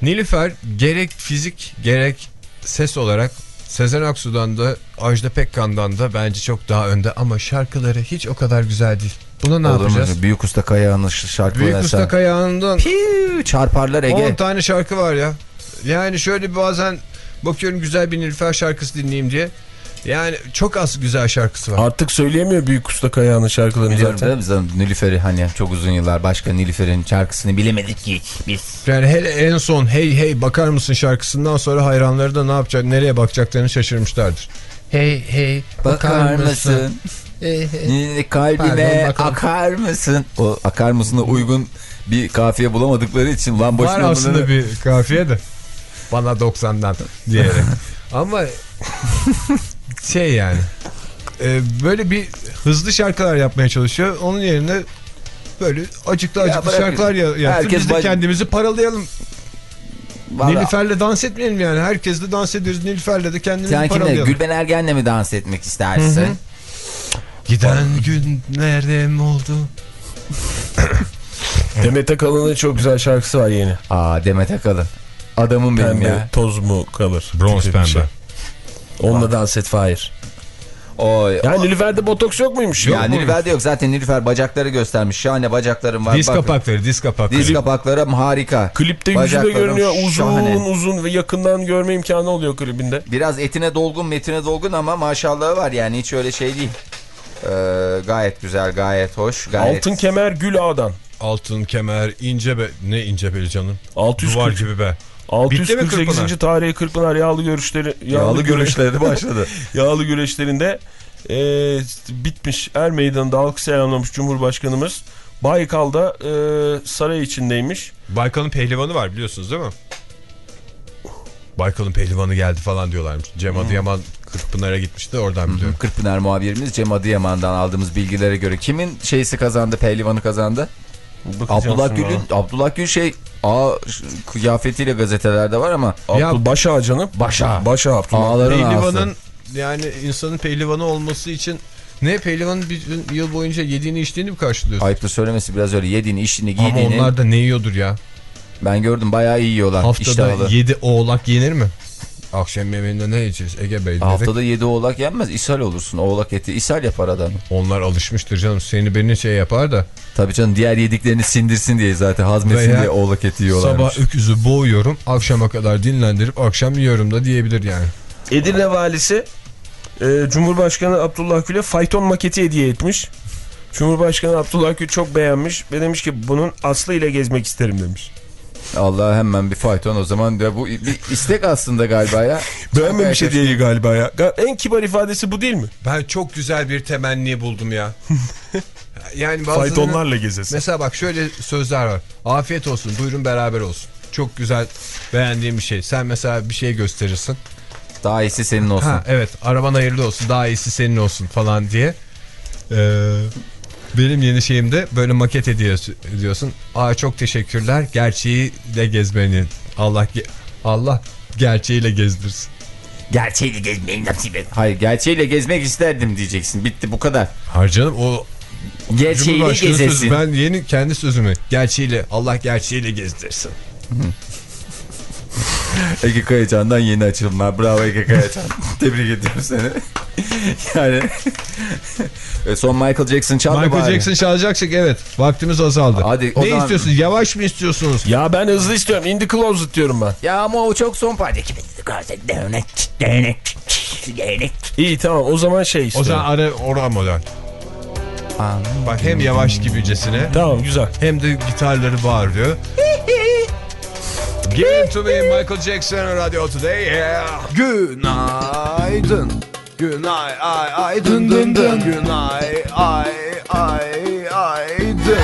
Nilüfer gerek fizik gerek ses olarak Sezen Aksu'dan da Ajda Pekkan'dan da bence çok daha önde ama şarkıları hiç o kadar güzel değil. Buna ne Olur mu? yapacağız? Usta Usta Kayağı'nın şarkıları. Büyük Usta Kayağı'ndan Piu, çarparlar Ege. 10 tane şarkı var ya. Yani şöyle bir bazen bakıyorum güzel bir Nilüfer şarkısı dinleyeyim diye. Yani çok az güzel şarkısı var. Artık söyleyemiyor Büyük Usta Kayağı'nın şarkılarını Biliyorum zaten. Nilüfer'i hani çok uzun yıllar başka Nilüfer'in şarkısını bilemedik ki biz. Yani hele en son hey hey bakar mısın şarkısından sonra hayranları da ne yapacak nereye bakacaklarını şaşırmışlardır. Hey hey Bakar mısın? Hey, hey. Ni- Kalbime Pardon, akar mısın? O akar mısına uygun bir kafiye bulamadıkları için lan Var boşuna aslında bunları- bir kafiye de. Bana 90'dan diyerek. <laughs> Ama şey yani. e, böyle bir hızlı şarkılar yapmaya çalışıyor. Onun yerine böyle acıklı Ya acıklı bırak- şarkılar ya, yaptı. Herkes Biz de kendimizi paralayalım. Vallahi- Nilüfer'le dans etmeyelim yani. Herkes de dans ediyoruz. Nilüfer'le de kendimizi Sen kimle? paralayalım. Gülben Ergen'le mi dans etmek istersin? Giden günlerde mi oldu? <laughs> Demet Akalın'ın çok güzel şarkısı var yeni. Aa Demet Akalın. Adamım benim Pembe ya. toz mu kalır? Bronz bir şey. pembe. Onunla dans et Fahir. Oy. Ya Nilüfer'de botoks yok muymuş? Ya Yok mu? Nilüfer'de yok. Zaten Nilüfer bacakları göstermiş. Şahane bacaklarım var. Diz Bak, kapakları, diz kapakları. Diz kapaklarım harika. Klipte yüzü de görünüyor uzun şahane. uzun ve yakından görme imkanı oluyor klibinde. Biraz etine dolgun metine dolgun ama maşallahı var yani hiç öyle şey değil. Ee, gayet güzel gayet hoş. Gayet... Altın kemer Gül Ağa'dan. Altın kemer, ince be... Ne ince beli canım? 640, Duvar gibi be. Bitti mi 648. Kırkpınar? tarihi Kırkpınar yağlı görüşleri Yağlı görüşleri <laughs> başladı. yağlı güreşlerinde e, bitmiş. Er Meydanı'nda halkı selamlamış Cumhurbaşkanımız. Baykal'da e, saray içindeymiş. Baykal'ın pehlivanı var biliyorsunuz değil mi? Baykal'ın pehlivanı geldi falan diyorlarmış. Cem Adıyaman Kırkpınar'a gitmişti oradan biliyorum. Kırkpınar muhabirimiz Cem Adıyaman'dan aldığımız bilgilere göre kimin şeysi kazandı, pehlivanı kazandı? Bakacağım Abdullah Gül'ün, Abdullah Gül şey A kıyafetiyle gazetelerde var ama. Ya- Abdul Başa canım. Başa. Başa Abdullah. Ağların ağası. Pehlivanın yani insanın pehlivanı olması için ne pehlivanın bir yıl boyunca yediğini içtiğini mi karşılıyorsun? Ayıptır söylemesi biraz öyle yediğini, içtiğini, Ama giydiğini. onlar da ne yiyordur ya? Ben gördüm bayağı iyi yiyorlar. Haftada iştahlı. 7 oğlak yenir mi? Akşam yemeğinde ne yiyeceğiz Ege Bey dedik. Haftada 7 oğlak yenmez. İshal olursun. Oğlak eti ishal yapar adamı. Onlar alışmıştır canım. Seni beni şey yapar da. Tabii canım diğer yediklerini sindirsin diye zaten hazmetsin Veya diye oğlak eti yiyorlarmış. Sabah öküzü boğuyorum. Akşama kadar dinlendirip akşam yiyorum da diyebilir yani. Edirne valisi e, Cumhurbaşkanı Abdullah Gül'e fayton maketi hediye etmiş. Cumhurbaşkanı Abdullah Gül çok beğenmiş ve demiş ki bunun Aslı ile gezmek isterim demiş. Allah hemen bir fayton o zaman de bu bir istek aslında galiba ya. <laughs> Beğenmemiş hediyeyi galiba ya. En kibar ifadesi bu değil mi? Ben çok güzel bir temenni buldum ya. <laughs> yani bazılarının- Faytonlarla gezesin. Mesela bak şöyle sözler var. Afiyet olsun buyurun beraber olsun. Çok güzel beğendiğim bir şey. Sen mesela bir şey gösterirsin. Daha iyisi senin olsun. Ha evet araban hayırlı olsun daha iyisi senin olsun falan diye. Ee, benim yeni şeyimde böyle maket ediyorsun. Aa çok teşekkürler gerçeğiyle gezmenin. Allah ge- Allah gerçeğiyle gezdirsin. Gerçeğiyle gezmeyi nasip et. Hayır gerçeğiyle gezmek isterdim diyeceksin. Bitti bu kadar. Harcanım o Gerçeğiyle gezesin. sözü. Ben yeni kendi sözümü gerçeğiyle Allah gerçeğiyle gezdirsin. <laughs> Ege Kayacan'dan yeni açılımlar. Bravo Ege Kayacan. <laughs> Tebrik ediyorum seni. <laughs> yani <laughs> E, son Michael Jackson çaldı Michael bari. Jackson çalacaksak evet vaktimiz azaldı. Hadi, o ne zaman- istiyorsunuz yavaş mı istiyorsunuz? Ya ben hızlı istiyorum. In the closet diyorum ben. Ya ama o çok son parça. İyi tamam o zaman şey O istiyorum. zaman ara ora model. Bak hem yavaş gibicesine Tamam güzel. hem de gitarları bağırıyor. <laughs> Give to me Michael Jackson Radio Today yeah. Günaydın. Günay ay ay dın dın dın. Günay ay ay ay dın.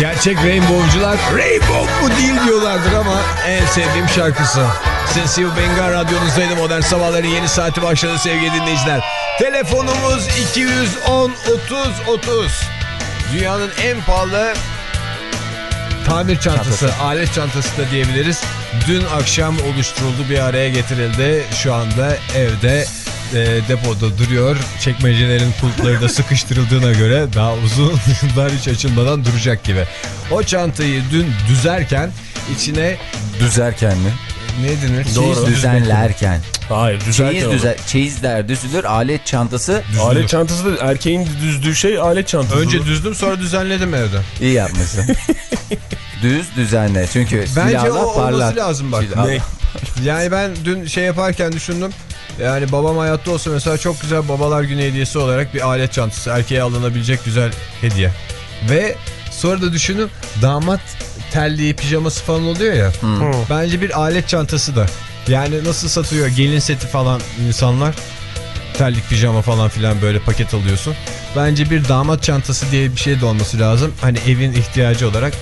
Gerçek Rainbow'cular Rainbow mu değil diyorlardır ama en sevdiğim şarkısı. Sensitive Bengal radyonuzdaydı modern sabahların yeni saati başladı sevgili dinleyiciler. Telefonumuz 210 30 30. Dünyanın en pahalı tamir çantası, alet çantası da diyebiliriz. Dün akşam oluşturuldu bir araya getirildi. Şu anda evde e, depoda duruyor. Çekmecelerin kulpları da sıkıştırıldığına göre daha uzun <laughs> yıllar hiç açılmadan duracak gibi. O çantayı dün düzerken içine Düzerken mi? ne denir? Çeyiz Çeyiz düzenlerken. Hayır düzelten Çeyiz onu. düzer, çeyizler düzülür. Alet çantası Alet çantası da erkeğin düzdüğü şey alet çantası. Önce düzdüm sonra düzenledim evde. iyi yapmışsın. <laughs> Düz düzenle. Çünkü Bence silahla o parlar. olması lazım bak. Yani ben dün şey yaparken düşündüm. Yani babam hayatta olsa mesela çok güzel babalar günü hediyesi olarak bir alet çantası. Erkeğe alınabilecek güzel hediye. Ve sonra da düşündüm damat terliği pijaması falan oluyor ya. Bence bir alet çantası da. Yani nasıl satıyor gelin seti falan insanlar. Terlik pijama falan filan böyle paket alıyorsun. Bence bir damat çantası diye bir şey de olması lazım. Hani evin ihtiyacı olarak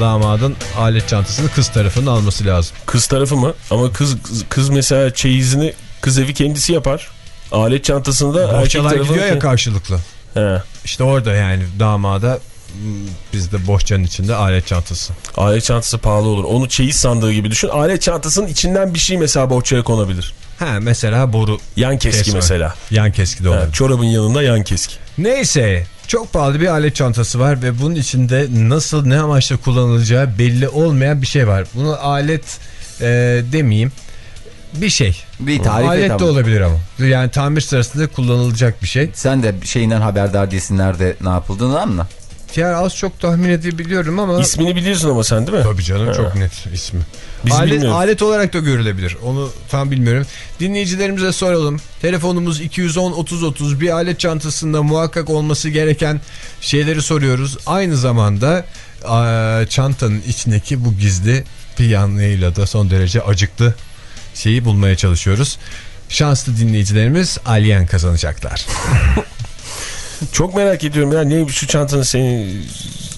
damadın alet çantasını kız tarafının alması lazım. Kız tarafı mı? Ama kız kız mesela çeyizini kız evi kendisi yapar. Alet çantasını da erkek Bohçalar tarafı. gidiyor ya karşılıklı. He. İşte orada yani damada bizde bohçanın içinde alet çantası. Alet çantası pahalı olur. Onu çeyiz sandığı gibi düşün. Alet çantasının içinden bir şey mesela bohçaya konabilir. Ha mesela boru Yan keski Kesme. mesela. yan keski de olabilir. çorabın yanında yan keski. Neyse çok pahalı bir alet çantası var ve bunun içinde nasıl ne amaçla kullanılacağı belli olmayan bir şey var. Bunu alet e, demeyeyim bir şey. Bir tarif et alet de ama. olabilir ama. Yani tamir sırasında kullanılacak bir şey. Sen de şeyinden haberdar değilsin nerede ne yapıldığını anla. Yani az çok tahmin edebiliyorum ama... İsmini biliyorsun ama sen değil mi? Tabii canım Ha. çok net ismi. Biz alet, bilmiyoruz. alet olarak da görülebilir. Onu tam bilmiyorum. Dinleyicilerimize soralım. Telefonumuz 210 30 30 bir alet çantasında muhakkak olması gereken şeyleri soruyoruz. Aynı zamanda çantanın içindeki bu gizli bir yanıyla da son derece acıklı şeyi bulmaya çalışıyoruz. Şanslı dinleyicilerimiz alien kazanacaklar. <laughs> Çok merak ediyorum ya neymiş şu çantanın senin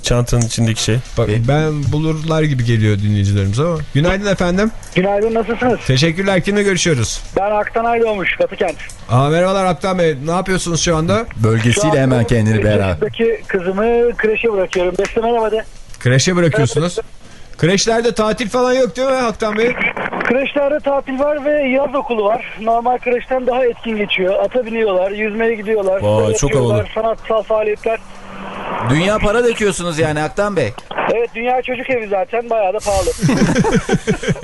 çantanın içindeki şey. Bak, ben bulurlar gibi geliyor dinleyicilerimiz ama. Günaydın efendim. Günaydın nasılsınız? Teşekkürler. Kimle görüşüyoruz? Ben Aktan Aydoğmuş, Batıkent. Aa, merhabalar Aktan Bey. Ne yapıyorsunuz şu anda? Bölgesiyle hemen kendini beraber. Kızımı kreşe bırakıyorum. Besle merhaba de. Kreşe bırakıyorsunuz. Kreşlerde tatil falan yok değil mi Aktan Bey? Kreşlerde tatil var ve yaz okulu var. Normal kreşten daha etkin geçiyor. Ata biniyorlar, yüzmeye gidiyorlar. Vay, çok havalı. Sanatsal faaliyetler. Dünya para döküyorsunuz yani Aktan Bey. Evet dünya çocuk evi zaten bayağı da pahalı.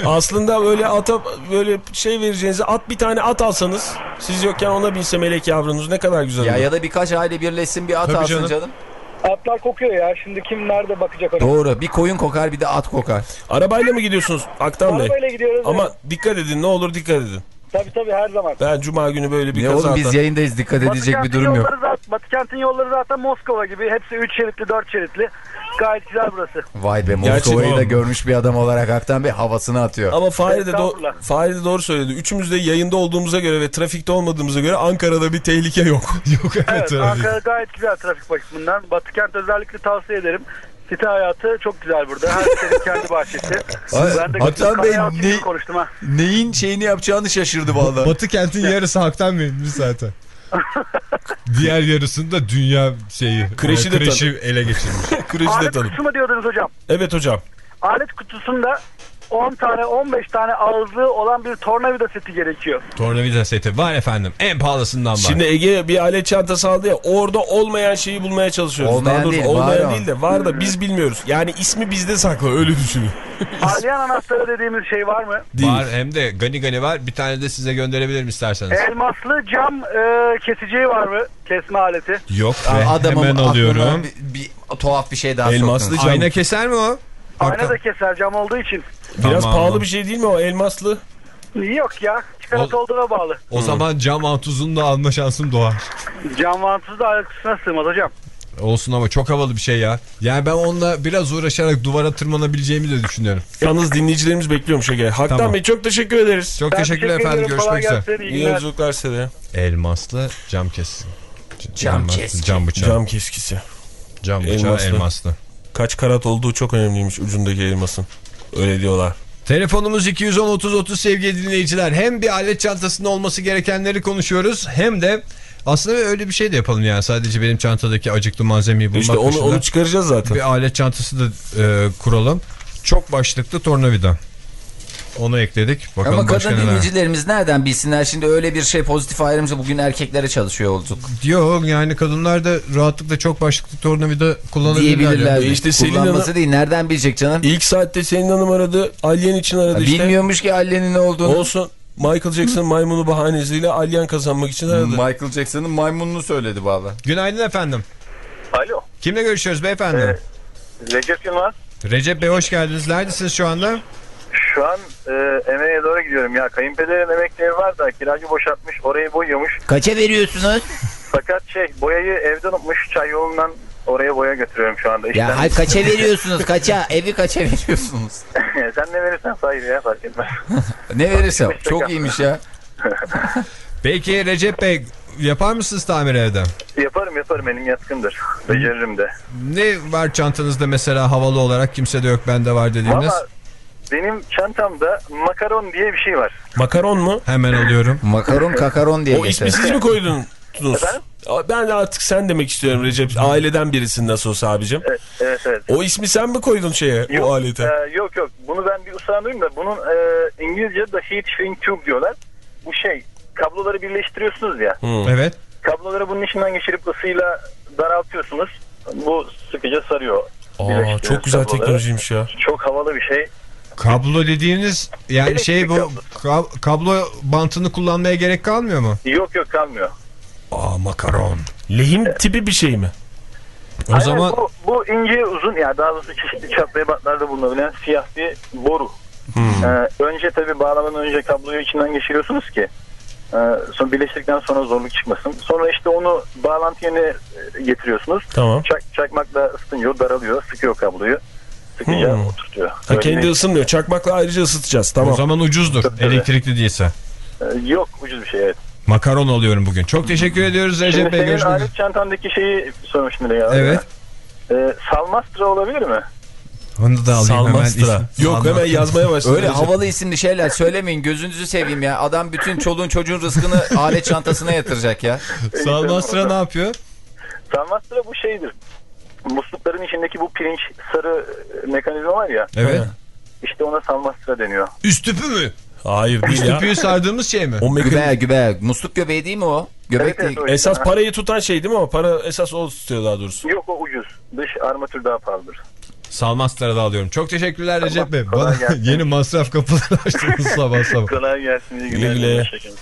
<laughs> Aslında böyle ata böyle şey vereceğinize at bir tane at alsanız siz yokken ona binse melek yavrunuz ne kadar güzel Ya olur. ya da birkaç aile birleşsin bir at Tabii alsın canım. canım. Atlar kokuyor ya. Şimdi kim nerede bakacak ona? Doğru. Bir koyun kokar bir de at kokar. Arabayla mı gidiyorsunuz Aktan Bey? Arabayla gidiyoruz. Ama evet. dikkat edin ne olur dikkat edin. Tabii tabii her zaman. Ben cuma günü böyle bir Ne kaza oğlum biz yayındayız dikkat edecek bir durum yok. Zaten, Batıkent'in yolları zaten Moskova gibi. Hepsi 3 şeritli 4 şeritli. Gayet güzel burası. Vay be Moskova'yı da görmüş bir adam olarak Aktan Bey havasını atıyor. Ama Fahri de, do-. Fahri de doğru söyledi. Üçümüz de yayında olduğumuza göre ve trafikte olmadığımıza göre Ankara'da bir tehlike yok. <laughs> Yok Evet Ankara gayet güzel trafik bakımından. Batıkent özellikle tavsiye ederim. Site hayatı çok güzel burada. Her sitenin <laughs> kendi bahçesi. ben de Hakan Bey, ne- konuştum ha. Neyin şeyini yapacağını şaşırdı vallahi. Batı kentin yarısı Hak'tan Bey'miş zaten. <laughs> Diğer yarısında dünya şeyi. Kreşi de kreşi ele geçirmiş. <laughs> Kreci de Alet tanım. kutusu mu diyordunuz hocam? Evet hocam. Alet kutusunda 10 tane 15 tane ağızlığı olan bir tornavida seti gerekiyor. Tornavida seti var efendim. En pahalısından var. Şimdi Ege bir alet çantası aldı ya orada olmayan şeyi bulmaya çalışıyoruz. Olmayan Daha doğrusu değil, var olmayan ama. değil de var da biz bilmiyoruz. Yani ismi bizde saklı öyle düşünün. <laughs> Alyan anahtarı dediğimiz şey var mı? Değil. Var hem de gani gani var. Bir tane de size gönderebilirim isterseniz. Elmaslı cam e, kesiciği var mı? Kesme aleti. Yok ve Adamın hemen alıyorum. Bir, bir tuhaf bir şey daha Elmaslı soktunuz. cam. Ayna keser mi o? Ayna da keser cam olduğu için. Biraz Tamam. pahalı bir şey değil mi o elmaslı? Yok ya. Çikolata olduğuna bağlı. O zaman cam antuzunla alma şansım doğar. Cam vantuz da kutusuna sığmaz hocam. Olsun ama çok havalı bir şey ya. Yani ben onunla biraz uğraşarak duvara tırmanabileceğimi de düşünüyorum. Yalnız dinleyicilerimiz bekliyormuş Ege. Haktan Tamam. Bey çok teşekkür ederiz. Çok Ben teşekkürler teşekkür efendim. Görüşmek üzere. İyi yolculuklar size de. Elmaslı cam kes. Cam Elmaslı, keski. Cam bıçağı. Cam, Cam keskisi. bıçağı Elmaslı. elmaslı. Kaç karat olduğu çok önemliymiş ucundaki elmasın. Öyle diyorlar. Telefonumuz 210-30-30 sevgili dinleyiciler. Hem bir alet çantasında olması gerekenleri konuşuyoruz hem de aslında öyle bir şey de yapalım yani sadece benim çantadaki acıklı malzemeyi bulmak İşte onu, onu çıkaracağız zaten. bir alet çantası da e, kuralım. Çok başlıklı tornavida. Onu ekledik. Bakalım Ama kadın neler. dinleyicilerimiz nereden bilsinler şimdi öyle bir şey pozitif ayrımcı bugün erkeklere çalışıyor olduk. Yok yani kadınlar da rahatlıkla çok başlıklı tornavida kullanabilirler. Diyebilirler. ya. E işte Selin Kullanması Hanım- değil nereden bilecek canım? İlk saatte Selin Hanım aradı. Alien için aradı işte. Bilmiyormuş ki Allen'in ne olduğunu. Olsun. Michael Jackson maymunu bahanesiyle Alien kazanmak için aradı. Michael Jackson'ın maymununu söyledi valla. Günaydın efendim. Alo. Kimle görüşüyoruz beyefendi? Recep Yılmaz. Recep Bey hoş geldiniz. Neredesiniz şu anda? Şu an e, emeğe doğru gidiyorum. Ya kayınpederin emekli evi var da kiracı boşaltmış. Orayı boyuyormuş. Kaça veriyorsunuz? Fakat şey boyayı evde unutmuş. Çay yolundan oraya boya götürüyorum şu anda. İşten. Ya hay kaça <laughs> veriyorsunuz kaça? Evi kaça veriyorsunuz? <laughs> Sen ne verirsen sahibi ya fark etmez. <laughs> Ne verirsem. Çok iyiymiş ya. Peki Recep Bey yapar mısınız tamir evde? yaparım yaparım elim yatkındır. Beceririm de. Ne var çantanızda mesela havalı olarak kimse de yok bende var dediğiniz? Valla benim çantamda makaron diye bir şey var. Makaron mu? Hemen alıyorum. Makaron kakaron diye O ismi geçer. siz mi koydunuz? Efendim? Ben de artık sen demek istiyorum Recep. Aileden birisin nasıl olsa abicim. Evet evet. evet. O ismi sen mi koydun şeye Yok, o alete? e, yok yok bunu ben bir usandırayım da bunun e, İngilizce the heat shrink tube diyorlar. Bu şey kabloları birleştiriyorsunuz ya. Hı. Evet. Kabloları bunun içinden geçirip ısıyla daraltıyorsunuz. Bu sıkıca sarıyor. Aa, çok güzel kabloları. teknolojiymiş ya. Çok havalı bir şey. Kablo dediğiniz yani şey bu kablo bantını kullanmaya gerek kalmıyor mu? Yok yok kalmıyor. Aa makaron. Lehim tipi bir şey mi? O Aynen, zaman bu, bu ince uzun yani daha doğrusu çeşitli ebatlarda bulunabilen siyah bir boru. Hmm. Ee, önce tabi bağlamadan önce kabloyu içinden geçiriyorsunuz ki e, sonra birleştirdikten sonra zorluk çıkmasın. Sonra işte onu bağlantı yerine e, getiriyorsunuz. Tamam. Çak, çakmakla ısıtınca daralıyor, sıkıyor kabloyu. Hmm. oturtuyor. Ha, kendi bir- ısınmıyor. Çakmakla ayrıca ısıtacağız. Tamam. o zaman ucuzdur Tabii. elektrikli değilse. e, yok ucuz bir şey evet. Makaron alıyorum bugün. Çok teşekkür ediyoruz Şimdi Recep Bey. senin Görüşmek üzere. alet çantandaki şeyi sormuştum ya. Evet. Ee, salmastra olabilir mi? Onu da alayım Salmastra. hemen. isim- Yok hemen yazmaya başladı. Öyle Recep. havalı isimli şeyler söylemeyin gözünüzü seveyim ya. Adam bütün çoluğun çocuğun rızkını alet çantasına yatıracak ya. Salmastra ne yapıyor? Salmastra bu şeydir. Muslukların içindeki bu pirinç sarı mekanizma var ya. Evet. İşte ona salmastra deniyor. Üstüpü mü? Hayır değil ya. Üstüpüyü sardığımız şey mi? O. Gübe gübe. Musluk göbeği değil mi o? Göbek Evet, evet, o. Esas parayı tutan şey değil mi ama para esas o tutuyor daha doğrusu. Yok o ucuz. Dış armatür daha pahalıdır. Salmastra'da alıyorum. Çok teşekkürler Recep Bey. Bana gelsin. <laughs> yeni masraf kapıları <laughs> açtınız sabah sabah. Kolay gelsin. iyi Güle günler. güle. Hoşçakalın.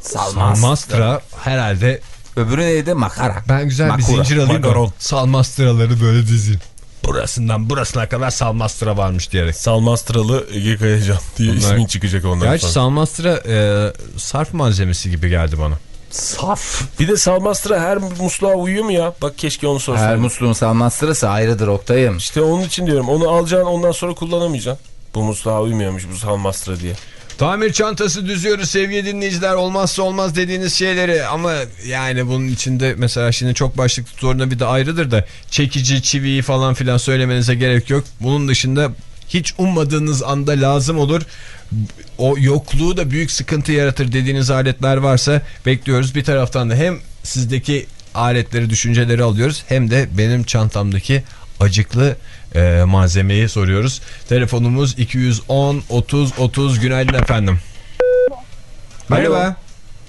Salmastra herhalde Öbürü neydi? Makara. ben güzel bir Makura. zincir alayım da Makaron. salmastraları böyle dizeyim. Burasından burasına kadar salmastra varmış diyerek. Salmastralı Ege Kayacan diye Bunlar- ismin çıkacak ondan Gerçi sonra. salmastra e, sarf malzemesi gibi geldi bana. Saf. Bir de salmastra her musluğa uyuyor mu ya? Bak keşke onu Her sorsaydım. musluğun salmastırası ayrıdır Oktay'ım. İşte onun için diyorum. Onu alacaksın ondan sonra kullanamayacaksın. Bu musluğa uymuyormuş bu salmastra diye. Tamir çantası düzüyoruz sevgili dinleyiciler. Olmazsa olmaz dediğiniz şeyleri ama yani bunun içinde mesela şimdi çok başlıklı soruna bir de ayrıdır da çekici, çiviyi falan filan söylemenize gerek yok. Bunun dışında hiç ummadığınız anda lazım olur. O yokluğu da büyük sıkıntı yaratır dediğiniz aletler varsa bekliyoruz. Bir taraftan da hem sizdeki aletleri, düşünceleri alıyoruz hem de benim çantamdaki acıklı e, malzemeyi soruyoruz. Telefonumuz 210 30 30 günaydın efendim. Merhaba.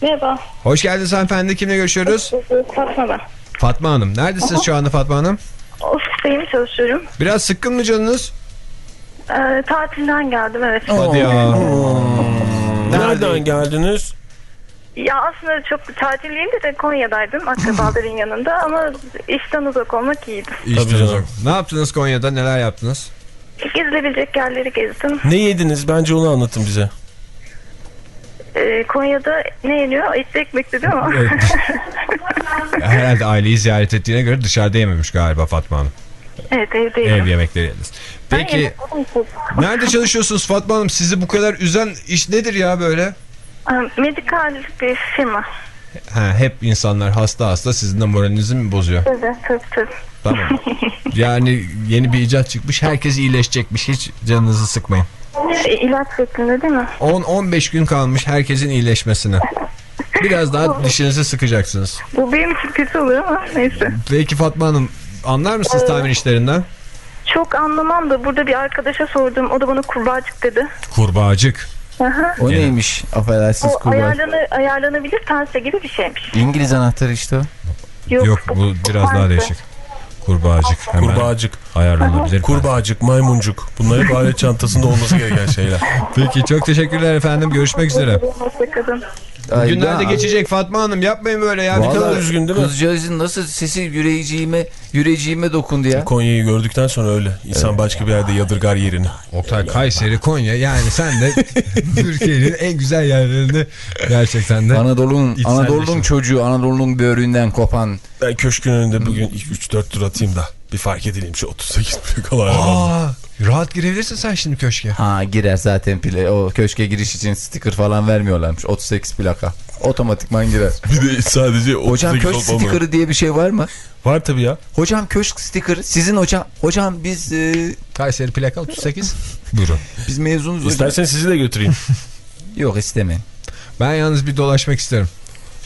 Merhaba. Hoş geldiniz hanımefendi. Kimle görüşüyoruz? Fatma ben. Fatma Hanım. Neredesiniz şu anda Fatma Hanım? Ofisteyim çalışıyorum. Biraz sıkkın mı canınız? Ee, tatilden geldim evet. Hadi ya. Nereden geldiniz? Ya aslında çok tatil değildi de Konya'daydım akrabaların yanında ama işten uzak olmak iyiydi. İşte Tabii canım. Ne yaptınız Konya'da? Neler yaptınız? Gezilebilecek yerleri gezdim. Ne yediniz? Bence onu anlatın bize. Ee, Konya'da ne yeniyor? Etli ekmekti değil mi? Evet. <laughs> Herhalde aileyi ziyaret ettiğine göre dışarıda yememiş galiba Fatma Hanım. evet evdeydim. Ev yemekleri yediniz. Peki nerede çalışıyorsunuz Fatma Hanım? Sizi bu kadar üzen iş nedir ya böyle? Ee, Medikal bir firma. Ha, hep insanlar hasta hasta sizin de moralinizi mi bozuyor? Tabii tabii tabii. Tamam. <laughs> Yani yeni bir icat çıkmış herkes iyileşecekmiş hiç canınızı sıkmayın. İlaç şeklinde değil mi? 10-15 gün kalmış herkesin iyileşmesine. Biraz daha dişinizi sıkacaksınız. Bu benim için kötü oluyor ama neyse. Peki Fatma Hanım anlar mısınız tamir işlerinden? Çok anlamam da burada bir arkadaşa sordum. O da bana kurbağacık dedi. Kurbağacık. Aha. O neymiş? Affedersiniz O kurban. ayarlanı, ayarlanabilir pense gibi bir şeymiş. İngiliz anahtarı işte o. Yok bu biraz daha pense. değişik. Kurbağacık. Hemen Kurbağacık. ayarlanabilir. Kurbağacık, maymuncuk. Bunlar hep alet çantasında olması gereken şeyler. Peki çok teşekkürler efendim. Görüşmek üzere. Hoşçakalın. Günlerde geçecek Fatma Hanım. Yapmayın böyle ya. Bir Vallahi kadar üzgün değil mi? Kızcağızın nasıl sesi yüreğiciğime, yüreğiciğime dokundu ya. Konya'yı gördükten sonra öyle. İnsan başka bir yerde yadırgar yerini. Oktay Kayseri Konya yani sen de <laughs> Türkiye'nin en güzel yerlerinde gerçekten de Anadolu'nun. Anadolu'nun çocuğu, Anadolu'nun böğründen kopan. Ben köşkün önünde bugün 3-4 tur atayım da bir fark edileyim şu 38 büyük olay. Aa, rahat girebilirsin sen şimdi köşke. Ha girer zaten pile. O köşke giriş için sticker falan vermiyorlarmış. 38 plaka. Otomatikman girer. Bir de sadece 38 Hocam köşk sticker'ı diye bir şey var mı? Var tabii ya. Hocam köşk sticker'ı sizin hocam. Hocam biz e, Kayseri plaka 38. Buyurun. biz mezunuz hocam. İstersen sizi de götüreyim. <laughs> Yok istemeyin. Ben yalnız bir dolaşmak isterim.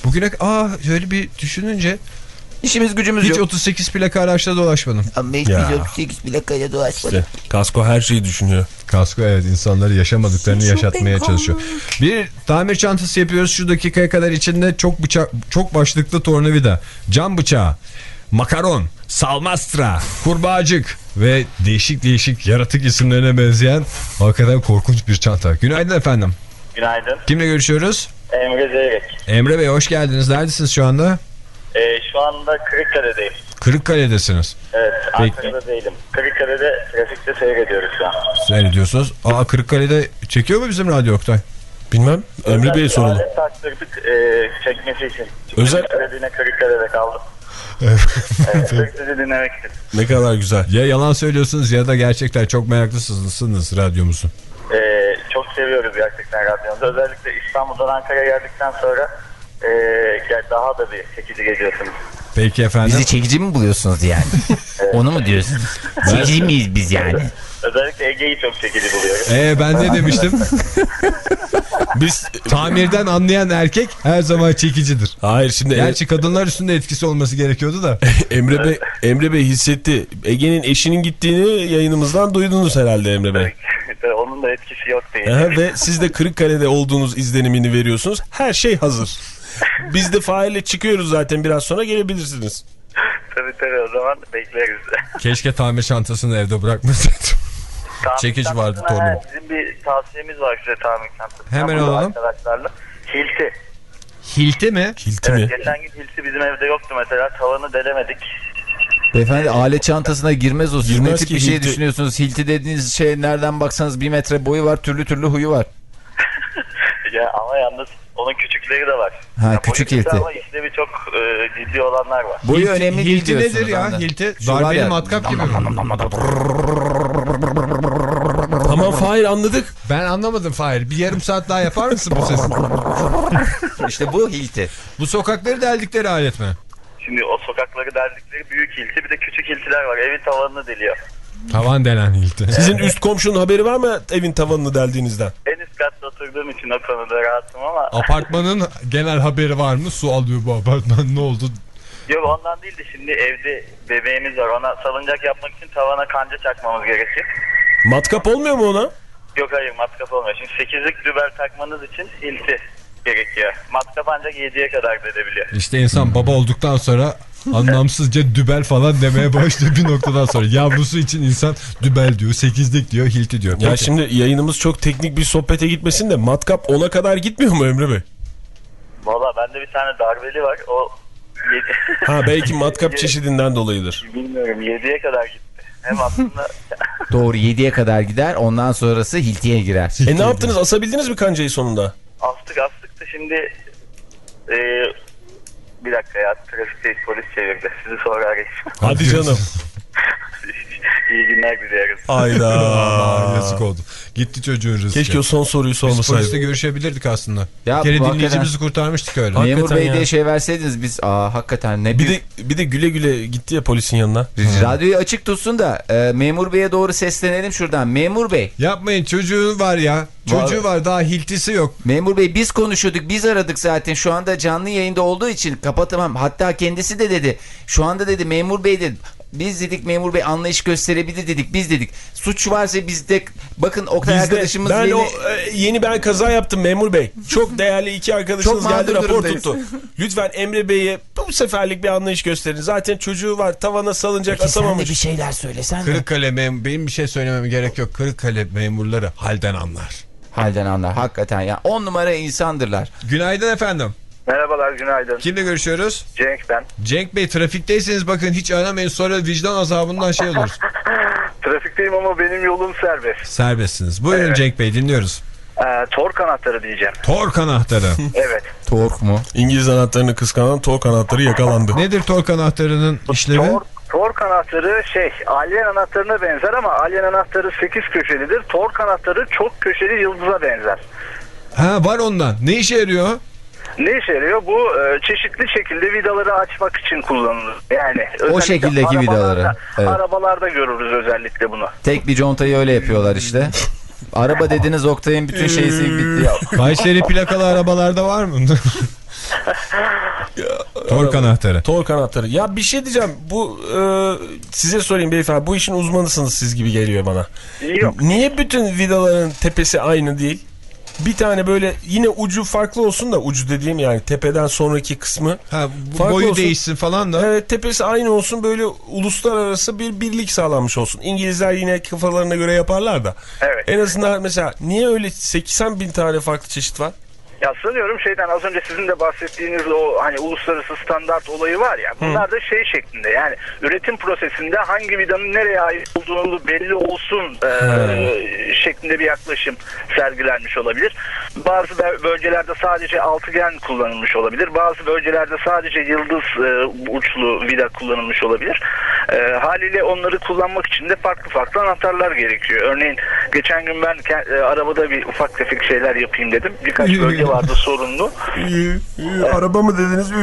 Bugüne aa şöyle bir düşününce İşimiz gücümüz hiç yok. 38 plaka araçla dolaşmadım. Ama hiç Ya. biz 38 plakayla dolaşmadık. İşte kasko her şeyi düşünüyor. Kasko evet insanları yaşamadıklarını yaşatmaya çalışıyor. Bir tamir çantası yapıyoruz şu dakikaya kadar içinde çok bıçak çok başlıklı tornavida, cam bıçağı, makaron, salmastra, kurbağacık ve değişik değişik yaratık isimlerine benzeyen hakikaten korkunç bir çanta. Günaydın efendim. Günaydın. Kimle görüşüyoruz? Emre Zeyrek. Emre Bey hoş geldiniz. Neredesiniz şu anda? Ee, şu anda Kırıkkale'deyim. Kırıkkale'desiniz. Evet, Peki. Ankara'da değilim. Kırıkkale'de trafikte seyrediyoruz şu an. Seyrediyorsunuz. Aa Kırıkkale'de çekiyor mu bizim radyo Oktay? Bilmem. Emre Bey'e soralım. Alet taktırdık e, çekmesi için. Çünkü Özel- Kırıkkale'de Kırıkkale'de kaldım. Evet. <laughs> Sizi dinlemek. Ne kadar güzel. Ya yalan söylüyorsunuz ya da gerçekten çok meraklısınız radyomuzu. Ee, çok seviyoruz gerçekten radyomuzu. Özellikle İstanbul'dan Ankara'ya geldikten sonra Yani daha da bir çekici geliyorsunuz. Peki efendim. Bizi çekici mi buluyorsunuz yani? <laughs> Onu mu diyorsunuz? Çekici miyiz biz yani? Özellikle Ege'yi çok çekici buluyorum. Ee, ben ne demiştim? <laughs> Biz Tamirden anlayan erkek her zaman çekicidir. hayır şimdi Gerçi kadınlar üstünde etkisi olması gerekiyordu da. <laughs> Emre Bey Emre Bey hissetti. Ege'nin eşinin gittiğini yayınımızdan duydunuz herhalde Emre Bey. Onun da etkisi yok değil. Aha, ve siz de Kırıkkale'de olduğunuz izlenimini veriyorsunuz. Her şey hazır. Biz de faile çıkıyoruz zaten biraz sonra gelebilirsiniz. tabii tabii o zaman bekleriz. Keşke tamir çantasını evde bırakmasaydım. Tamir Çekiç vardı torunum. Bizim bir tavsiyemiz var size tamir çantası. Hemen alalım. Arkadaşlarla. Hilti. Hilti mi? Hilti Evet, mi? geçen gün Hilti bizim evde yoktu mesela. Tavanı delemedik. Beyefendi alet çantasına girmez o. Siz Girmez ne tip bir şey hilti. düşünüyorsunuz? Hilti dediğiniz şey nereden baksanız bir metre boyu var türlü türlü huyu var. <laughs> Ya ama yalnız onun küçükleri de var. Ha, Ya küçük hilti. Ama işlevi çok e, ciddi olanlar var. Boyu Hilti- önemli değil Hilti nedir ya? anladın. Hilti darbeli ya- matkap gibi? Tamam Fahir anladık. Ben anlamadım Fahir. Bir yarım saat daha yapar mısın bu sesi? <laughs> İşte bu hilti. bu sokakları deldikleri alet mi? Şimdi o sokakları deldikleri büyük hilti bir de küçük hiltiler var. Evin tavanını deliyor. Tavan delen hilti. <laughs> Sizin üst komşunun haberi var mı evin tavanını deldiğinizden? En üst katta oturduğum için o konuda rahatım ama Apartmanın genel haberi var mı? Su alıyor bu apartman ne oldu? yok ondan değil de şimdi evde bebeğimiz var. Ona salıncak yapmak için tavana kanca çakmamız gerekiyor. Matkap olmuyor mu ona? Yok hayır matkap olmuyor. Şimdi 8'lik dübel takmanız için hilti gerekiyor. Matkap ancak 7'ye kadar dedebiliyor. İşte insan baba olduktan sonra anlamsızca dübel falan demeye başlıyor bir noktadan sonra. Yavrusu için insan dübel diyor, sekizlik diyor, hilti diyor. Ya Peki. şimdi yayınımız çok teknik bir sohbete gitmesin de matkap ona kadar gitmiyor mu Emre Bey? Valla bende bir tane darbeli var. O yedi- Ha belki <laughs> matkap çeşidinden dolayıdır. Bilmiyorum 7'ye kadar gitti. Hem aslında <laughs> Doğru 7'ye kadar gider ondan sonrası hiltiye girer. E ne yaptınız asabildiniz mi kancayı sonunda? astık astık da şimdi e, bir dakika ya trafikte polis çevirdi. Sizi sonra arayayım. Hadi canım. <laughs> İyi günler. Aa, Ayda. yazık oldu. Gitti çocuğun rızkı. Keşke o son soruyu Biz polisle sormasaydı. görüşebilirdik aslında. Ya bir kere hakikaten- dinleyicimizi kurtarmıştık öyle. Memur Bey diye şey verseydiniz biz aa hakikaten ne Bir büyük. de bir de güle güle gitti ya polisin yanına. Radyoyu açık tutsun da e, Memur Bey'e doğru seslenelim şuradan. Memur Bey, Yapmayın çocuğu var ya. Çocuğu var daha hiltisi yok. Memur Bey biz konuşuyorduk biz aradık zaten şu anda canlı yayında olduğu için kapatamam. Hatta kendisi de dedi şu anda dedi Memur Bey dedi biz dedik Memur Bey anlayış gösterebilir dedik biz dedik. Suç varsa bizde bakın Oktay Bizde, arkadaşımız ben yeni... o e, yeni ben kaza yaptım memur bey. Çok <laughs> değerli iki arkadaşınız Çok geldi rapor durumdayız. tuttu. <laughs> Lütfen Emre Bey'e bu seferlik bir anlayış gösterin. Zaten çocuğu var tavana salınacak Peki sen de bir şeyler söylesen. Kırıkkale mem benim bir şey söylememe gerek yok. Kırıkkale memurları halden anlar. Halden anlar hakikaten ya. On numara insandırlar. Günaydın efendim. Merhabalar günaydın. Kimle görüşüyoruz? Cenk ben. Cenk Bey trafikteyseniz bakın hiç aramayın sonra vicdan azabından şey oluruz. <laughs> Trafikteyim ama benim yolum serbest. Serbestsiniz. Buyurun Evet. Cenk Bey dinliyoruz. Ee, tork anahtarı diyeceğim. Tork anahtarı. <laughs> Evet. Tork mu? İngiliz anahtarını kıskanan tork anahtarı yakalandı. Nedir tork anahtarının işlevi? Tork, tork anahtarı şey alien anahtarına benzer ama alien anahtarı 8 köşelidir. Tork anahtarı çok köşeli yıldıza benzer. Ha var ondan. Ne işe yarıyor? Ne işe yarıyor? Bu e, çeşitli şekilde vidaları açmak için kullanılır. Yani özellikle şekildeki arabalarda- vidaları, evet. Arabalarda görürüz özellikle bunu. Tek bir contayı öyle yapıyorlar işte. Araba dediniz Oktay'ın bütün şeysi bitti. <laughs> Kayseri plakalı arabalarda var mı? <laughs> tork anahtarı. Tork anahtarı. Ya bir şey diyeceğim. Bu e, size sorayım beyefendi. Bu işin uzmanısınız siz gibi geliyor bana. Yok. Niye bütün vidaların tepesi aynı değil? Bir tane böyle yine ucu farklı olsun da ucu dediğim yani tepeden sonraki kısmı. Ha, boyu olsun. değişsin falan da. Evet tepesi aynı olsun böyle uluslararası bir birlik sağlanmış olsun. İngilizler yine kafalarına göre yaparlar da. Evet. En azından mesela niye öyle 80 bin tane farklı çeşit var? Ya sanıyorum şeyden az önce sizin de bahsettiğiniz o hani uluslararası standart olayı var ya. Bunlar da şey şeklinde yani üretim prosesinde hangi vidanın nereye ait olduğunu belli olsun e, şeklinde bir yaklaşım sergilenmiş olabilir. Bazı bö- bölgelerde sadece altıgen kullanılmış olabilir. Bazı bölgelerde sadece yıldız e, uçlu vida kullanılmış olabilir. E, haliyle onları kullanmak için de farklı farklı anahtarlar gerekiyor. Örneğin geçen gün ben e, arabada bir ufak tefek şeyler yapayım dedim. Birkaç bölge vardı sorunlu. Araba mı dediniz? <laughs>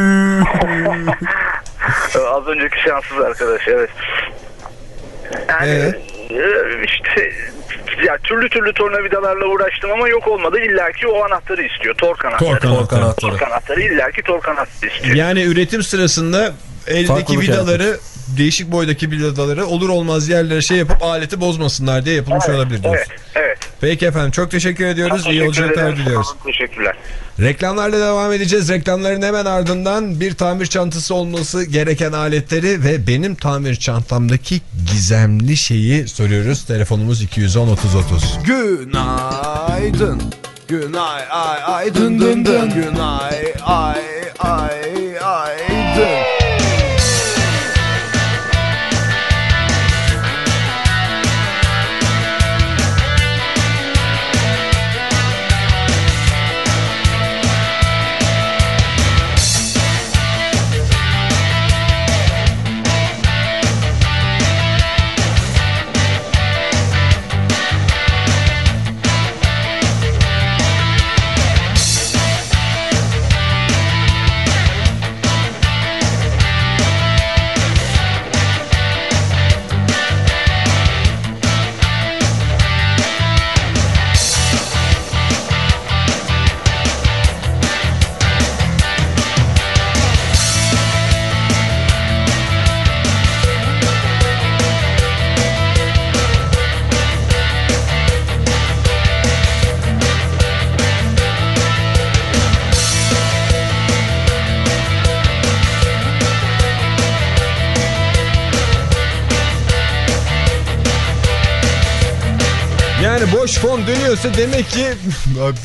Az önceki şanssız arkadaş evet. Yani Evet. e, işte ya türlü türlü tornavidalarla uğraştım ama yok olmadı. İlla ki o anahtarı istiyor. Tork anahtarı. Tork anahtarı. Tork anahtarı illa ki tork anahtarı istiyor. Yani üretim sırasında eldeki Farklılık vidaları değişik boydaki vidaları olur olmaz yerlere şey yapıp aleti bozmasınlar diye yapılmış olabilir diyorsun. Evet, evet. Peki efendim çok teşekkür ediyoruz. İyi Teşekkür yolculuklar diliyoruz. Teşekkürler. Reklamlarla devam edeceğiz. Reklamların hemen ardından bir tamir çantası olması gereken aletleri ve benim tamir çantamdaki gizemli şeyi soruyoruz. Telefonumuz 210 30 30. Günaydın. Günay ay ay dın dın dın. Günay ay ay ay dın. Boş fon dönüyorsa demek ki <laughs> Abi,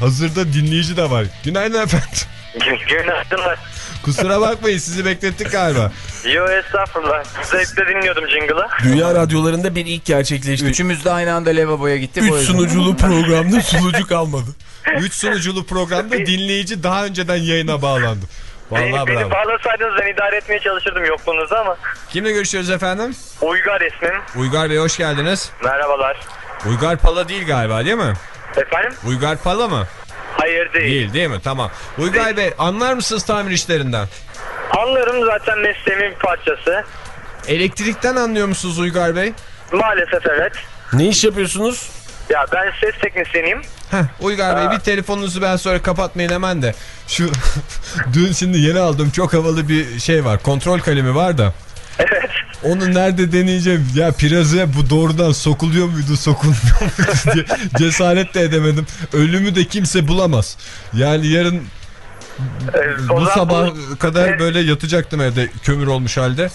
hazırda dinleyici de var. Günaydın efendim. <laughs> Günaydınlar. Kusura bakmayın sizi beklettik galiba. Yo estağfurullah. Zevkle dinliyordum jingle'ı. Dünya radyolarında bir ilk gerçekleşti. Üçümüz de aynı anda lavaboya gittik. Üç sunuculu <laughs> programda sunucu kalmadı. Üç sunuculu programda dinleyici daha önceden yayına bağlandı. Beni, Vallahi beni bravo. bağlasaydınız ben idare etmeye çalışırdım yokluğunuzda ama. Kimle görüşüyoruz efendim? Uygar ismim. Uygar Bey hoş geldiniz. Merhabalar. Uygar Pala değil galiba değil mi? Efendim? Uygar Pala mı? Hayır değil. Değil değil mi? Tamam. Uygar Bey anlar mısınız tamir işlerinden? Anlarım zaten mesleğimin bir parçası. Elektrikten anlıyor musunuz Uygar Bey? Maalesef evet. Ne iş yapıyorsunuz? Ya ben ses teknisyeniyim. Heh, Uygar Bey bir telefonunuzu ben sonra kapatmayın hemen de. Şu <laughs> dün şimdi yeni aldığım çok havalı bir şey var. Kontrol kalemi var da. Evet. Onu nerede deneyeceğim? Ya pirazaya bu doğrudan sokuluyor muydu, sokulmuyor muydu <laughs> diye cesaret de edemedim. Ölümü de kimse bulamaz. Yani yarın Ee, bu sabah kadar Evet. böyle yatacaktım evde kömür olmuş halde.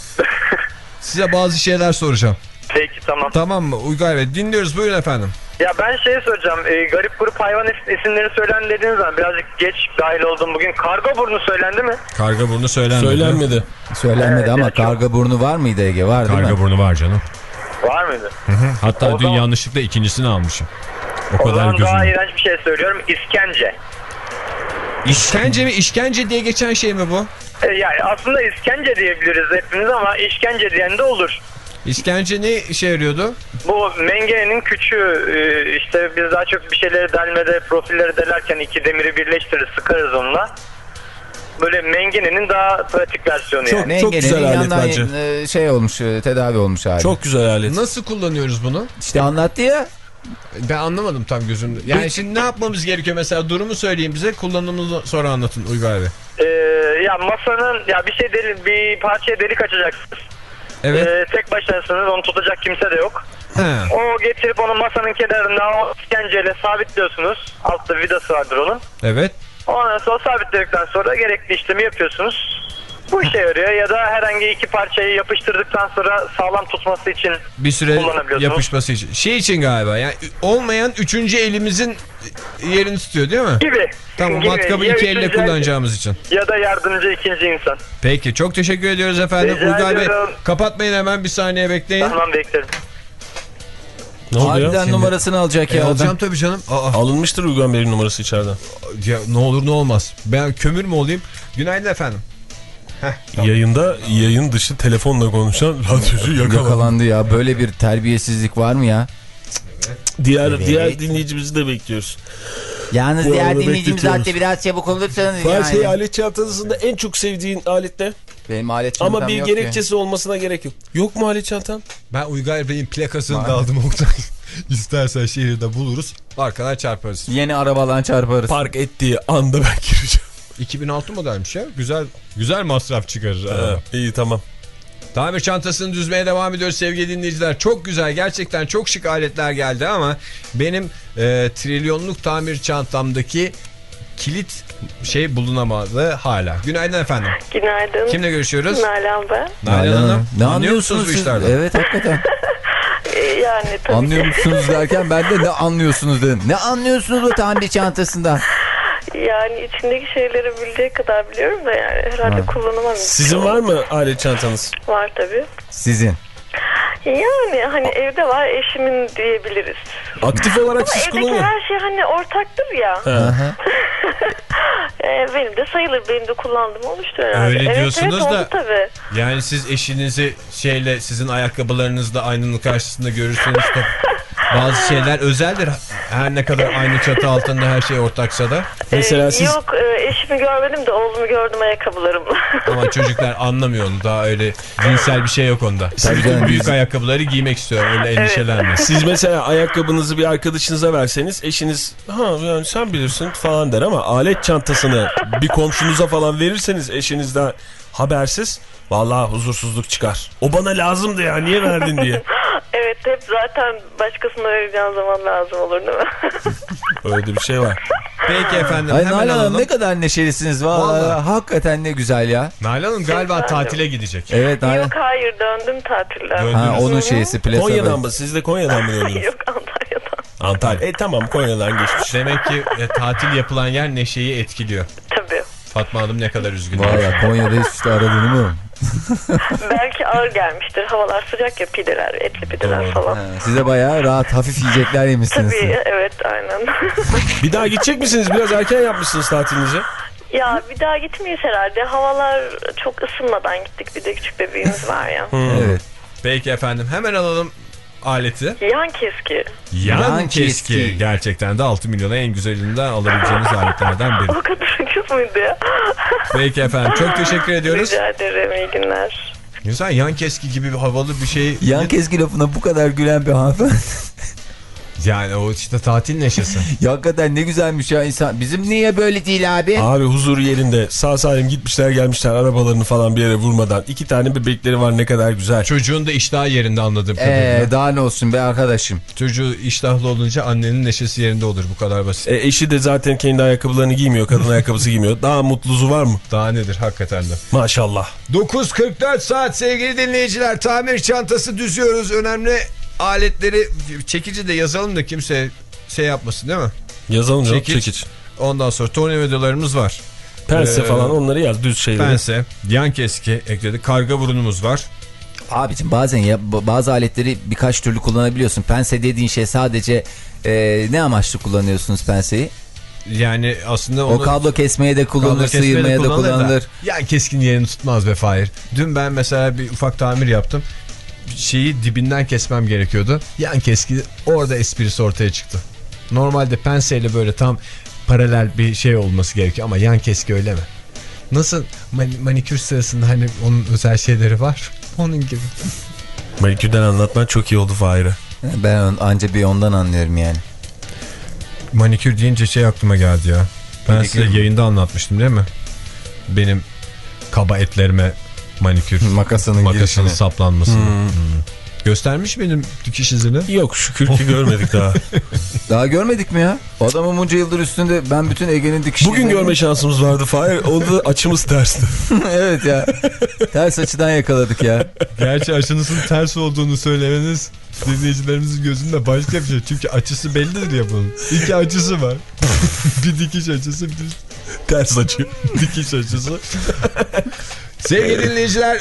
<laughs> Size bazı şeyler soracağım. Peki tamam. Tamam mı Uygar Bey? Dinliyoruz buyurun efendim. Ya ben şey soracağım. Ee, garip grup hayvan is- isimleri söylendi dediğiniz zaman birazcık geç dahil oldum bugün. Karga burnu söylendi mi? Karga burnu söylenmedi. Söylenmedi. Söylenmedi Evet, ama çok- karga burnu var mıydı Ege? Var değil Karga mi? burnu var canım. Var mıydı? Hatta O dün zaman- yanlışlıkla ikincisini almışım. O, O kadar zaman daha gözüm. iğrenç bir şey söylüyorum. İskence. İşkence mi? İşkence diye geçen şey mi bu? Ee, yani aslında iskence diyebiliriz hepimiz ama işkence diyen de olur. İşkence ne işe yarıyordu? Bu mengenenin küçüğü e, işte biz daha çok bir şeyleri delmede profilleri delerken iki demiri birleştirir sıkarız onunla. Böyle mengenenin daha pratik versiyonu Çok- yani. Mengene'nin güzel alet bence. e, şey olmuş, e, tedavi olmuş hali. Çok güzel alet. Nasıl kullanıyoruz bunu? İşte anlattı ya. Ben anlamadım tam gözümde. Yani şimdi ne yapmamız gerekiyor mesela durumu söyleyin bize kullanımını sonra anlatın Uygar Bey. Ee, ya masanın ya bir şey deli, bir parçaya delik açacaksınız. Evet. Ee, tek başınasınız onu tutacak kimse de yok. He. O getirip onu masanın kenarına o iskenceyle sabitliyorsunuz. Altta vidası vardır onun. Evet. Ondan sonra sabitledikten sonra gerekli işlemi yapıyorsunuz. Bu işe yarıyor ya da herhangi iki parçayı yapıştırdıktan sonra sağlam tutması için Bir süre yapışması için. Şey için galiba yani olmayan üçüncü elimizin yerini tutuyor değil mi? gibi. Tamam gibi. matkabı Ya iki elle kullanacağımız için. Ya da yardımcı ikinci insan. Peki çok teşekkür ediyoruz efendim. Rica Uygar Bey kapatmayın hemen bir saniye bekleyin. Tamam beklerim. Ne oldu ya? Harbiden numarasını alacak E, ya. alacağım tabii canım. Aa, Alınmıştır Uygan Bey'in numarası içeriden. ya, ne olur ne olmaz. Ben kömür mü olayım? Günaydın efendim. Yayında yayın dışı telefonla konuşan radyocu yakalandı. Yakalandı ya. Böyle bir terbiyesizlik var mı ya? Diğer diğer dinleyicimizi de bekliyoruz. Yalnız Bu diğer dinleyicimiz hatta biraz çabuk olursanız Var yani. şey alet çantasında en çok sevdiğin alet ne? Benim alet çantam Ama bir yok gerekçesi olmasına gerek yok. Yok mu alet çantan? Ben Uygar Bey'in plakasını da aldım Oktay. <laughs> İstersen şehirde buluruz. Arkadan çarparız. ki. Yeni arabadan çarparız. Park ettiği anda ben gireceğim. 2006 modelmiş ya. Güzel güzel masraf çıkarır. araba. iyi tamam. Tamir çantasını düzmeye devam ediyoruz sevgili dinleyiciler. Çok güzel gerçekten çok şık aletler geldi ama benim e, trilyonluk tamir çantamdaki kilit şey bulunamadı hala. Günaydın efendim. Günaydın. Kimle görüşüyoruz? Nalan ben. Nalan Hanım. Ne Anlıyor musunuz bu işlerden? Evet hakikaten. Ee, <laughs> yani tabii Anlıyor musunuz derken ben de ne anlıyorsunuz dedim. Ne anlıyorsunuz bu tamir çantasından? <laughs> Yani içindeki şeyleri bilecek kadar biliyorum da yani herhalde kullanamam. Sizin var mı alet çantanız? Var tabii. Sizin. Yani hani evde var eşimin diyebiliriz. Aktif olarak siz Evdeki kullanıyor. her şey hani ortaktır ya. Aha. <laughs> Ee, benim de sayılır. Benim de kullandığım olmuştu herhalde. Öyle evet, diyorsunuz evet, da- tabii. Yani siz eşinizi şeyle sizin ayakkabılarınızda aynanın karşısında görürseniz de <laughs> bazı şeyler özeldir. Her ne kadar aynı çatı altında her şey ortaksa da. Mesela Ee, siz Yok e, eşimi görmedim de oğlumu gördüm ayakkabılarımla. <laughs> Ama çocuklar anlamıyor onu. Daha öyle cinsel bir şey yok onda. Tabii canım, büyük ayakkabıları giymek istiyor. Öyle endişelenme. <laughs> siz mesela ayakkabınızı bir arkadaşınıza verseniz eşiniz ha yani sen bilirsin falan der ama alet çantasını bir komşunuza falan verirseniz eşinizden habersiz vallahi huzursuzluk çıkar. O bana lazımdı ya niye verdin diye. <laughs> evet hep zaten başkasına vereceğin zaman lazım olur değil mi? <laughs> Öyle de bir şey var. Peki efendim Ay hemen Nalan Hanım ne kadar neşelisiniz. Vallahi, Vallahi. hakikaten ne güzel ya. Nalan Hanım galiba Efendim? tatile gidecek. Evet Nalan. Yok hayır döndüm tatilden. Ha, onun şeysi plasa. Konya'dan mı? Siz de Konya'dan mı <laughs> döndünüz? Yok Antalya'dan. Antalya. E tamam Konya'dan geçmiş. Demek ki e, tatil yapılan yer neşeyi etkiliyor. Tabii. Fatma Hanım ne kadar üzgün. Valla Konya'da hiç işte aradığını mı? <laughs> Belki ağır gelmiştir. Havalar sıcak ya pideler, etli pideler falan. Ha, Size bayağı rahat hafif yiyecekler yemişsiniz. Tabii evet aynen. <laughs> Bir daha gidecek misiniz? Biraz erken yapmışsınız tatilinizi. ya bir daha gitmeyiz herhalde. Havalar çok ısınmadan gittik. Bir de küçük bebeğimiz var ya. Evet. Peki efendim hemen alalım aleti. Yan keski. Yan, Yan keski. keski. Gerçekten de 6 milyona en güzelinden alabileceğiniz aletlerden biri. <laughs> O kadar ucuz muydu ya? Peki efendim çok teşekkür ediyoruz. Rica ederim. iyi günler. Güzel yan keski gibi bir havalı bir şey. Yan keski lafına bu kadar gülen bir hanımefendi. Yani o işte tatil neşesi. <laughs> ya hakikaten ne güzelmiş ya insan. Bizim niye böyle değil abi? Abi huzur yerinde sağ salim gitmişler gelmişler arabalarını falan bir yere vurmadan. iki tane bebekleri var ne kadar güzel. Çocuğun da iştahı yerinde anladığım kadarıyla. Ee, daha ne olsun be arkadaşım. Çocuğu iştahlı olunca annenin neşesi yerinde olur. Bu kadar basit. E, eşi de zaten kendi ayakkabılarını giymiyor. Kadın <laughs> ayakkabısı giymiyor. Daha mutlusu var mı? Daha nedir hakikaten de. Maşallah. 9.44 saat sevgili dinleyiciler. Tamir çantası düzüyoruz. Önemli aletleri çekici de yazalım da kimse şey yapmasın değil mi? Yazalım canım. Çekiç. Çekiç. Ondan sonra tornavidalarımız var. Pense Ee, falan onları yaz düz şeyleri. Pense, yan keski ekledik. Karga burunumuz var. Abicim bazen ya bazı aletleri birkaç türlü kullanabiliyorsun. Pense dediğin şey sadece e, ne amaçlı kullanıyorsunuz penseyi? Yani aslında O onu... kablo kesmeye de kullanılır, Kablo kesmeye de sıyırmaya da kullanılır da kullanılır. Yan keskin yerini tutmaz be Fahir. Dün ben mesela bir ufak tamir yaptım. Şeyi dibinden kesmem gerekiyordu. Yan keski orada esprisi ortaya çıktı. Normalde penseyle böyle tam paralel bir şey olması gerekiyor ama yan keski öyle mi? Nasıl mani- manikür sırasında hani onun özel şeyleri var. <laughs> Onun gibi. Manikürden anlatman çok iyi oldu Fahir'e. Ben anca bir ondan anlıyorum yani. Manikür deyince şey aklıma geldi ya. Ben Manikür size yayında anlatmıştım değil mi? Benim kaba etlerime manikür Makasının makasının girişini. saplanmasını. Hmm. Göstermiş benim dikiş izini. Yok şükür ki görmedik daha. <laughs> Daha görmedik mi ya? Adamın bunca yıldır üstünde ben bütün Ege'nin dikişini... Bugün görme şansımız vardı Fahir. Onda açımız tersti. <laughs> evet ya. Ters açıdan yakaladık ya. Gerçi açınızın ters olduğunu söylemeniz dinleyicilerimizin gözünde başka bir şey. Çünkü açısı bellidir ya bunun. İki açısı var. <laughs> bir dikiş açısı bir Ters açı. <laughs> dikiş açısı. Sevgili dinleyiciler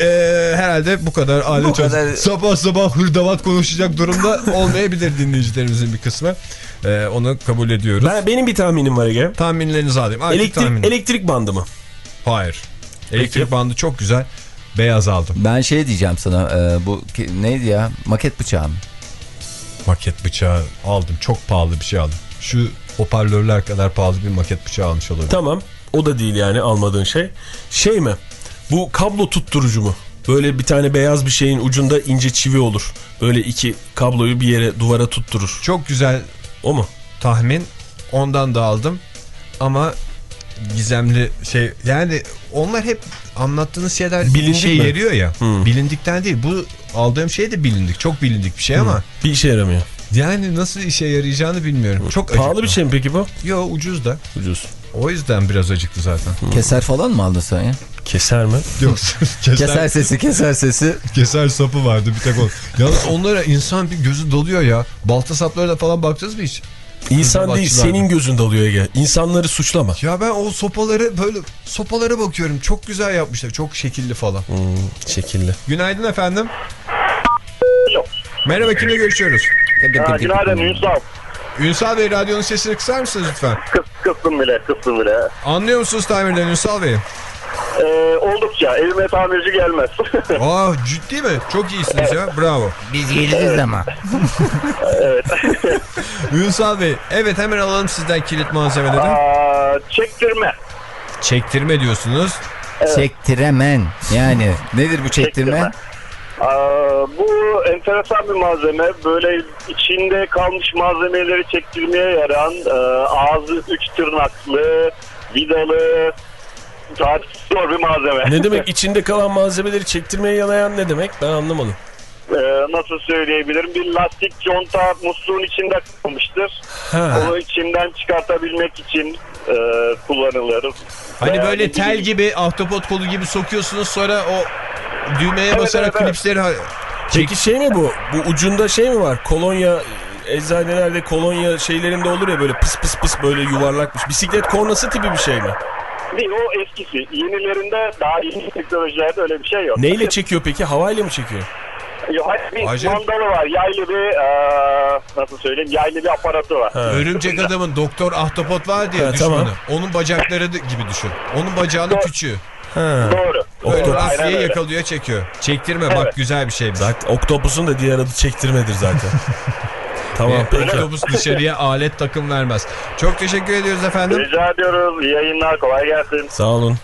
eee, herhalde bu kadar alet Bu kadar- Sabah sabah hırdavat konuşacak durumda <laughs> olmayabilir dinleyicilerimizin bir kısmı. Eee, onu kabul ediyoruz. Ben, benim bir tahminim var Ege. Tahminlerinizi alayım. Artık Elektrik, tahmin. elektrik bandı mı? Hayır. Elektrik bandı çok güzel. Beyaz aldım. Ben şey diyeceğim sana e, bu neydi ya maket bıçağı mı? Maket bıçağı aldım. Çok pahalı bir şey aldım. Şu hoparlörler kadar pahalı bir maket bıçağı almış olabilirim. Tamam. O da değil yani almadığın şey. Şey mi? Bu kablo tutturucu mu? Böyle bir tane beyaz bir şeyin ucunda ince çivi olur. Böyle iki kabloyu bir yere duvara tutturur. Çok güzel O mu? tahmin. Ondan da aldım. Ama gizemli şey yani onlar hep anlattığınız şeyler Bilindik şey mi? yarıyor ya. Hmm. Bilindikten değil. Bu aldığım şey de bilindik. Çok bilindik bir şey ama Bir işe yaramıyor. Yani nasıl işe yarayacağını bilmiyorum. Çok Pahalı acıklı. bir şey mi peki bu? Yo ucuz da. Ucuz. O yüzden biraz acıktı zaten. Keser falan mı aldın sen ya? Keser mi? <laughs> Yok. <laughs> Keser sesi keser sesi. keser sapı vardı bir tek o. Yalnız onlara insan bir gözü doluyor ya. Balta saplarına falan bakacağız mı hiç? İnsan değil senin gözün dalıyor Ege. İnsanları suçlama. Ya ben o sopaları böyle sopalara bakıyorum. Çok güzel yapmışlar. Çok şekilli falan. Hmm, şekilli. Günaydın efendim. Merhaba kimle görüşüyoruz? Ha, günaydın Ünsal. Ünsal Bey radyonun sesini kısar mısınız lütfen? Kıs, kıstım bile kıstım bile. Anlıyor musunuz tamirden Ünsal Bey? Ee, oldukça evime tamirci gelmez. <laughs> Aa ciddi mi? Çok iyisiniz ya. Bravo. Biz geliriz ama. <laughs> <laughs> Ünsal Bey evet hemen alalım sizden kilit malzemeleri. Aa, çektirme. Çektirme diyorsunuz. Çektiremen. Yani nedir bu çektirme? Çektirme. Aa, bu enteresan bir malzeme. Böyle içinde kalmış malzemeleri çektirmeye yarayan e, ağzı üç tırnaklı, vidalı, tarifsiz zor bir malzeme. Ne demek <laughs> içinde kalan malzemeleri çektirmeye yanayan ne demek? Ben anlamadım. Ee, nasıl söyleyebilirim? Bir lastik conta musluğun içinde kalmıştır. Ha. Onu içinden çıkartabilmek için e, kullanılır. Hani Veya böyle tel bileyim, gibi ahtapot kolu gibi sokuyorsunuz sonra o düğmeye Evet, basarak evet, evet. klipsleri ha- Peki şey mi bu? Bu ucunda şey mi var? Kolonya eczanelerde kolonya şeylerinde olur ya böyle pıs pıs pıs böyle yuvarlakmış. Bisiklet kornası tipi bir şey mi? Değil o eskisi. Yenilerinde daha yeni teknolojilerde öyle bir şey yok. Neyle çekiyor peki? Havayla mı çekiyor? Bir Acayip. mandalı var. Yaylı bir e, nasıl söyleyeyim? Yaylı bir aparatı var. Ha. Örümcek adamın doktor ahtapot var diye Ha, düşmanı. tamam. Onun bacakları gibi düşün. Onun bacağının küçüğü. Ha. Doğru. Diye öyle. yakalıyor çekiyor. Çektirme bak Evet. güzel bir şey. Zaten Oktopus'un da diğer adı çektirmedir zaten. <laughs> tamam peki. Otobüs dışarıya alet takım vermez. Çok teşekkür ediyoruz efendim. Rica ediyoruz. İyi yayınlar. Kolay gelsin. Sağ olun.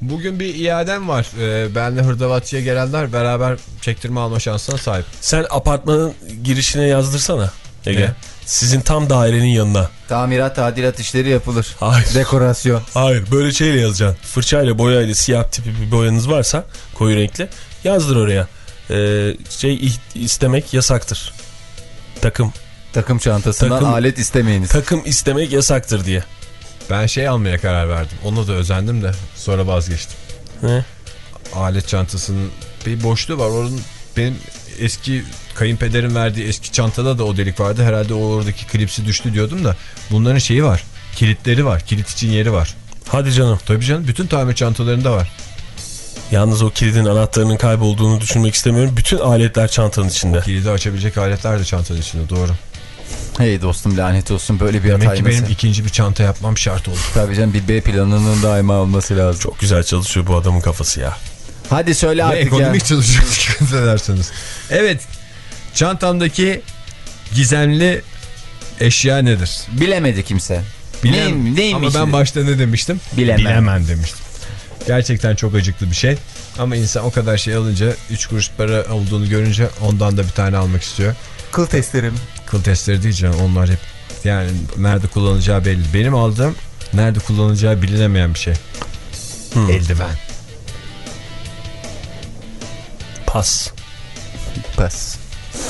Bugün bir iadem var. Ee, benle hırdavatçıya gelenler beraber çektirme alma şansına sahip. Sen apartmanın girişine yazdırsana Ege. Ne? Sizin tam dairenin yanına. Tamirat tadilat işleri yapılır. Hayır. Dekorasyon. Hayır böyle şeyle yazacaksın. Fırçayla boyayla siyah tipi bir boyanız varsa koyu renkli yazdır oraya. Ee, şey istemek yasaktır. Takım. Takım çantasından Takım- alet istemeyiniz. Takım istemek yasaktır diye. Ben şey almaya karar verdim. Onu da özendim de sonra vazgeçtim. Ne? Alet çantasının bir boşluğu var. Onun benim eski kayınpederin verdiği eski çantada da o delik vardı. Herhalde o oradaki klipsi düştü diyordum da bunların şeyi var. Kilitleri var. Kilit için yeri var. Hadi canım. Tabii canım bütün tamir çantalarında var. Yalnız o kilidin anahtarının kaybolduğunu düşünmek istemiyorum. Bütün aletler çantanın içinde. Kilidi açabilecek aletler de çantanın içinde doğru. Hey dostum lanet olsun böyle bir Demek hatayı ki benim mesela. ikinci bir çanta yapmam şart oldu. Tabii canım bir B planının daima olması lazım. Çok güzel çalışıyor bu adamın kafası ya. Hadi söyle Ve artık ya. ekonomik çalışıyor <laughs> dikkat ederseniz. Evet çantamdaki gizemli eşya nedir? Bilemedi kimse. Bilem- Neyim, neymiş? Ama ben başta ne demiştim? Bilemem. Bilemem demiştim. Gerçekten çok acıklı bir şey. Ama insan o kadar şey alınca 3 kuruş para olduğunu görünce ondan da bir tane almak istiyor. Kıl testlerim. Kıl testleri canım onlar hep yani nerede kullanacağı belli. Benim aldığım nerede kullanacağı bilinemeyen bir şey. Eldiven. Pas. Pas.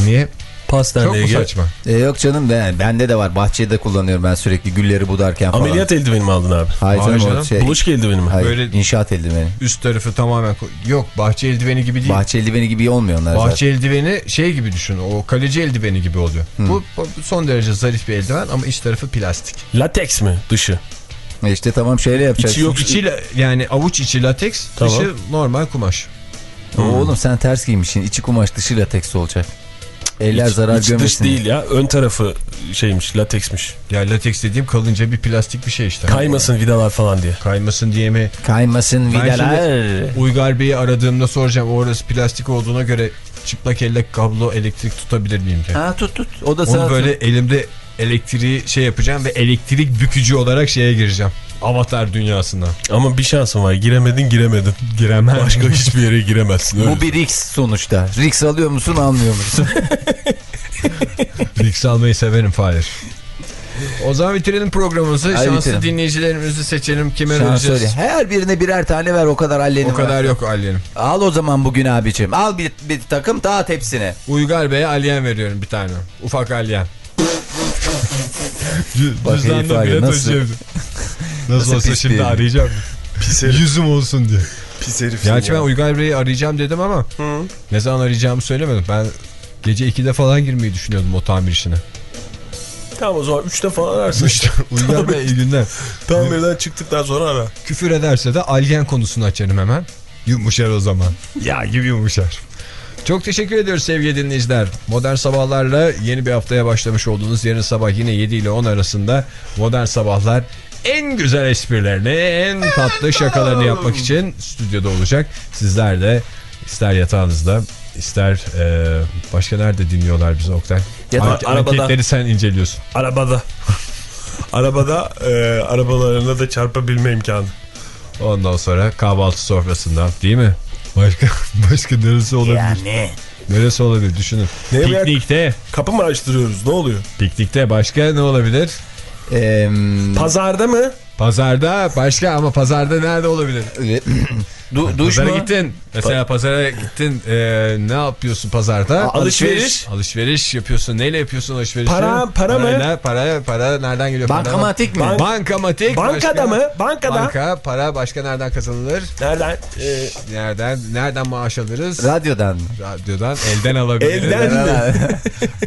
Niye? Pas Çok mu saçma? E yok canım ben, bende de var. Bahçede kullanıyorum ben sürekli gülleri budarken falan. Ameliyat eldiveni mi aldın abi? Hayır canım, canım. şey. Bulaşık eldiveni mi? Hayır, Böyle- inşaat eldiveni. Üst tarafı tamamen yok bahçe eldiveni gibi değil. Bahçe eldiveni gibi olmuyor onlar Bahçe eldiveni şey gibi düşün. O kaleci eldiveni gibi oluyor. Bu, bu son derece zarif bir eldiven ama iç tarafı plastik. Lateks mi dışı? zaten. E İşte tamam şeyle yapacaksın. İçi yok. İçi yani avuç içi lateks, Tamam. dışı normal kumaş. Oo, Oğlum sen ters giymişsin. İçi kumaş dışı lateks olacak. Eller İç- zarar iç dış görmesin. değil ya. Ön tarafı şeymiş lateksmiş. Ya lateks dediğim kalınca bir plastik bir şey işte. Kaymasın vidalar falan diye. Kaymasın diye mi? Kaymasın Ben vidalar. Uygar Bey'i aradığımda soracağım. Orası plastik olduğuna göre çıplak elle kablo elektrik tutabilir miyim diye. Ha tut tut. O da Onu böyle elimde elektriği şey yapacağım ve elektrik bükücü olarak şeye gireceğim. Avatar dünyasına. Ama bir şansın var. Giremedin giremedin. Giremem. Başka hiçbir yere giremezsin. Öyle. Bu bir Rix sonuçta. Rix alıyor musun almıyor musun? <laughs> Riks almayı severim Fahir. O zaman bitirelim programımızı. Hadi Şanslı bitirelim. dinleyicilerimizi seçelim. Kime Şans söyle. vereceğiz? Her birine birer tane ver o kadar hallenin O kadar var. yok Aliye'nin. Al o zaman bugün abicim. Al bir, bir takım dağıt hepsine. Uygar Bey'e Aliyen veriyorum bir tane. Ufak herif Cüzdanla var ya, bile nasıl- taşıyabilir. <laughs> Nasıl, Nasıl olsa pis şimdi herif. arayacağım. Yüzüm olsun diye. Pis herif. Gerçi ben Uygar Bey'i arayacağım dedim ama ne zaman arayacağımı söylemedim. Ben gece 2'de falan girmeyi düşünüyordum o tamir işine. Tamam o zaman 3'te falan ararsın. İşte Uygar Bey iyi günler. Tamirden çıktıktan sonra ara. Küfür ederse de algen konusunu açarım hemen. Yumuşar o zaman. <laughs> Ya gibi yumuşar. Çok teşekkür ediyoruz sevgili dinleyiciler. Modern Sabahlar'la yeni bir haftaya başlamış olduğunuz yarın sabah yine 7 ile 10 arasında Modern Sabahlar en güzel esprilerini, en tatlı şakalarını yapmak için stüdyoda olacak. Sizler de ister yatağınızda ister e, başka nerede dinliyorlar bizi Oktay? Anke- arabada. Anketleri sen inceliyorsun. Arabada. <laughs> Arabada e, arabalarına da çarpabilme imkanı. Ondan sonra kahvaltı sofrasında değil mi? Başka <laughs> başka neresi olabilir? Yani. Neresi olabilir düşünün. Ne? Piknikte, Kapı mı açtırıyoruz? Ne oluyor? piknikte başka ne olabilir? Eee Pazarda mı? Pazarda başka ama pazarda nerede olabilir? <clears throat> du, duş Pazara mu? gittin. Mesela pazara gittin. ee, ne yapıyorsun pazarda? Alışveriş. Alışveriş yapıyorsun. Neyle yapıyorsun alışverişi? Para- para mı? Parayla, Para, para nereden geliyor? Bankamatik mi? Bank- Bankamatik. Bankada başka? mı? Bankada. Banka, para başka nereden kazanılır? Nereden? E, Nereden nereden maaş alırız? Radyodan mı? Radyodan elden alabiliriz. Elden mi?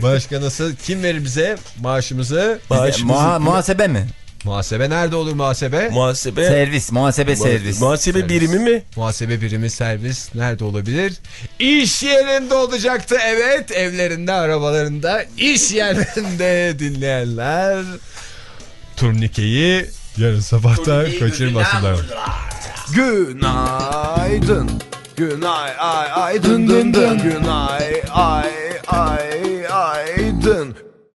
Başka nasıl? Kim verir bize maaşımızı? Maaşımızı- Muha- muhasebe mi? Muhasebe nerede olur muhasebe? muhasebe. Servis, muhasebe servis. Muhasebe Servis. birimi mi? Muhasebe birimi servis nerede olabilir? İş yerinde olacaktı evet. Evlerinde, arabalarında, iş yerlerinde <laughs> dinleyenler. Turnikeyi yarın sabahta kaçırmasınlar. Günaydın. Günay ay ay dın dın dın. Günay ay ay ay dın.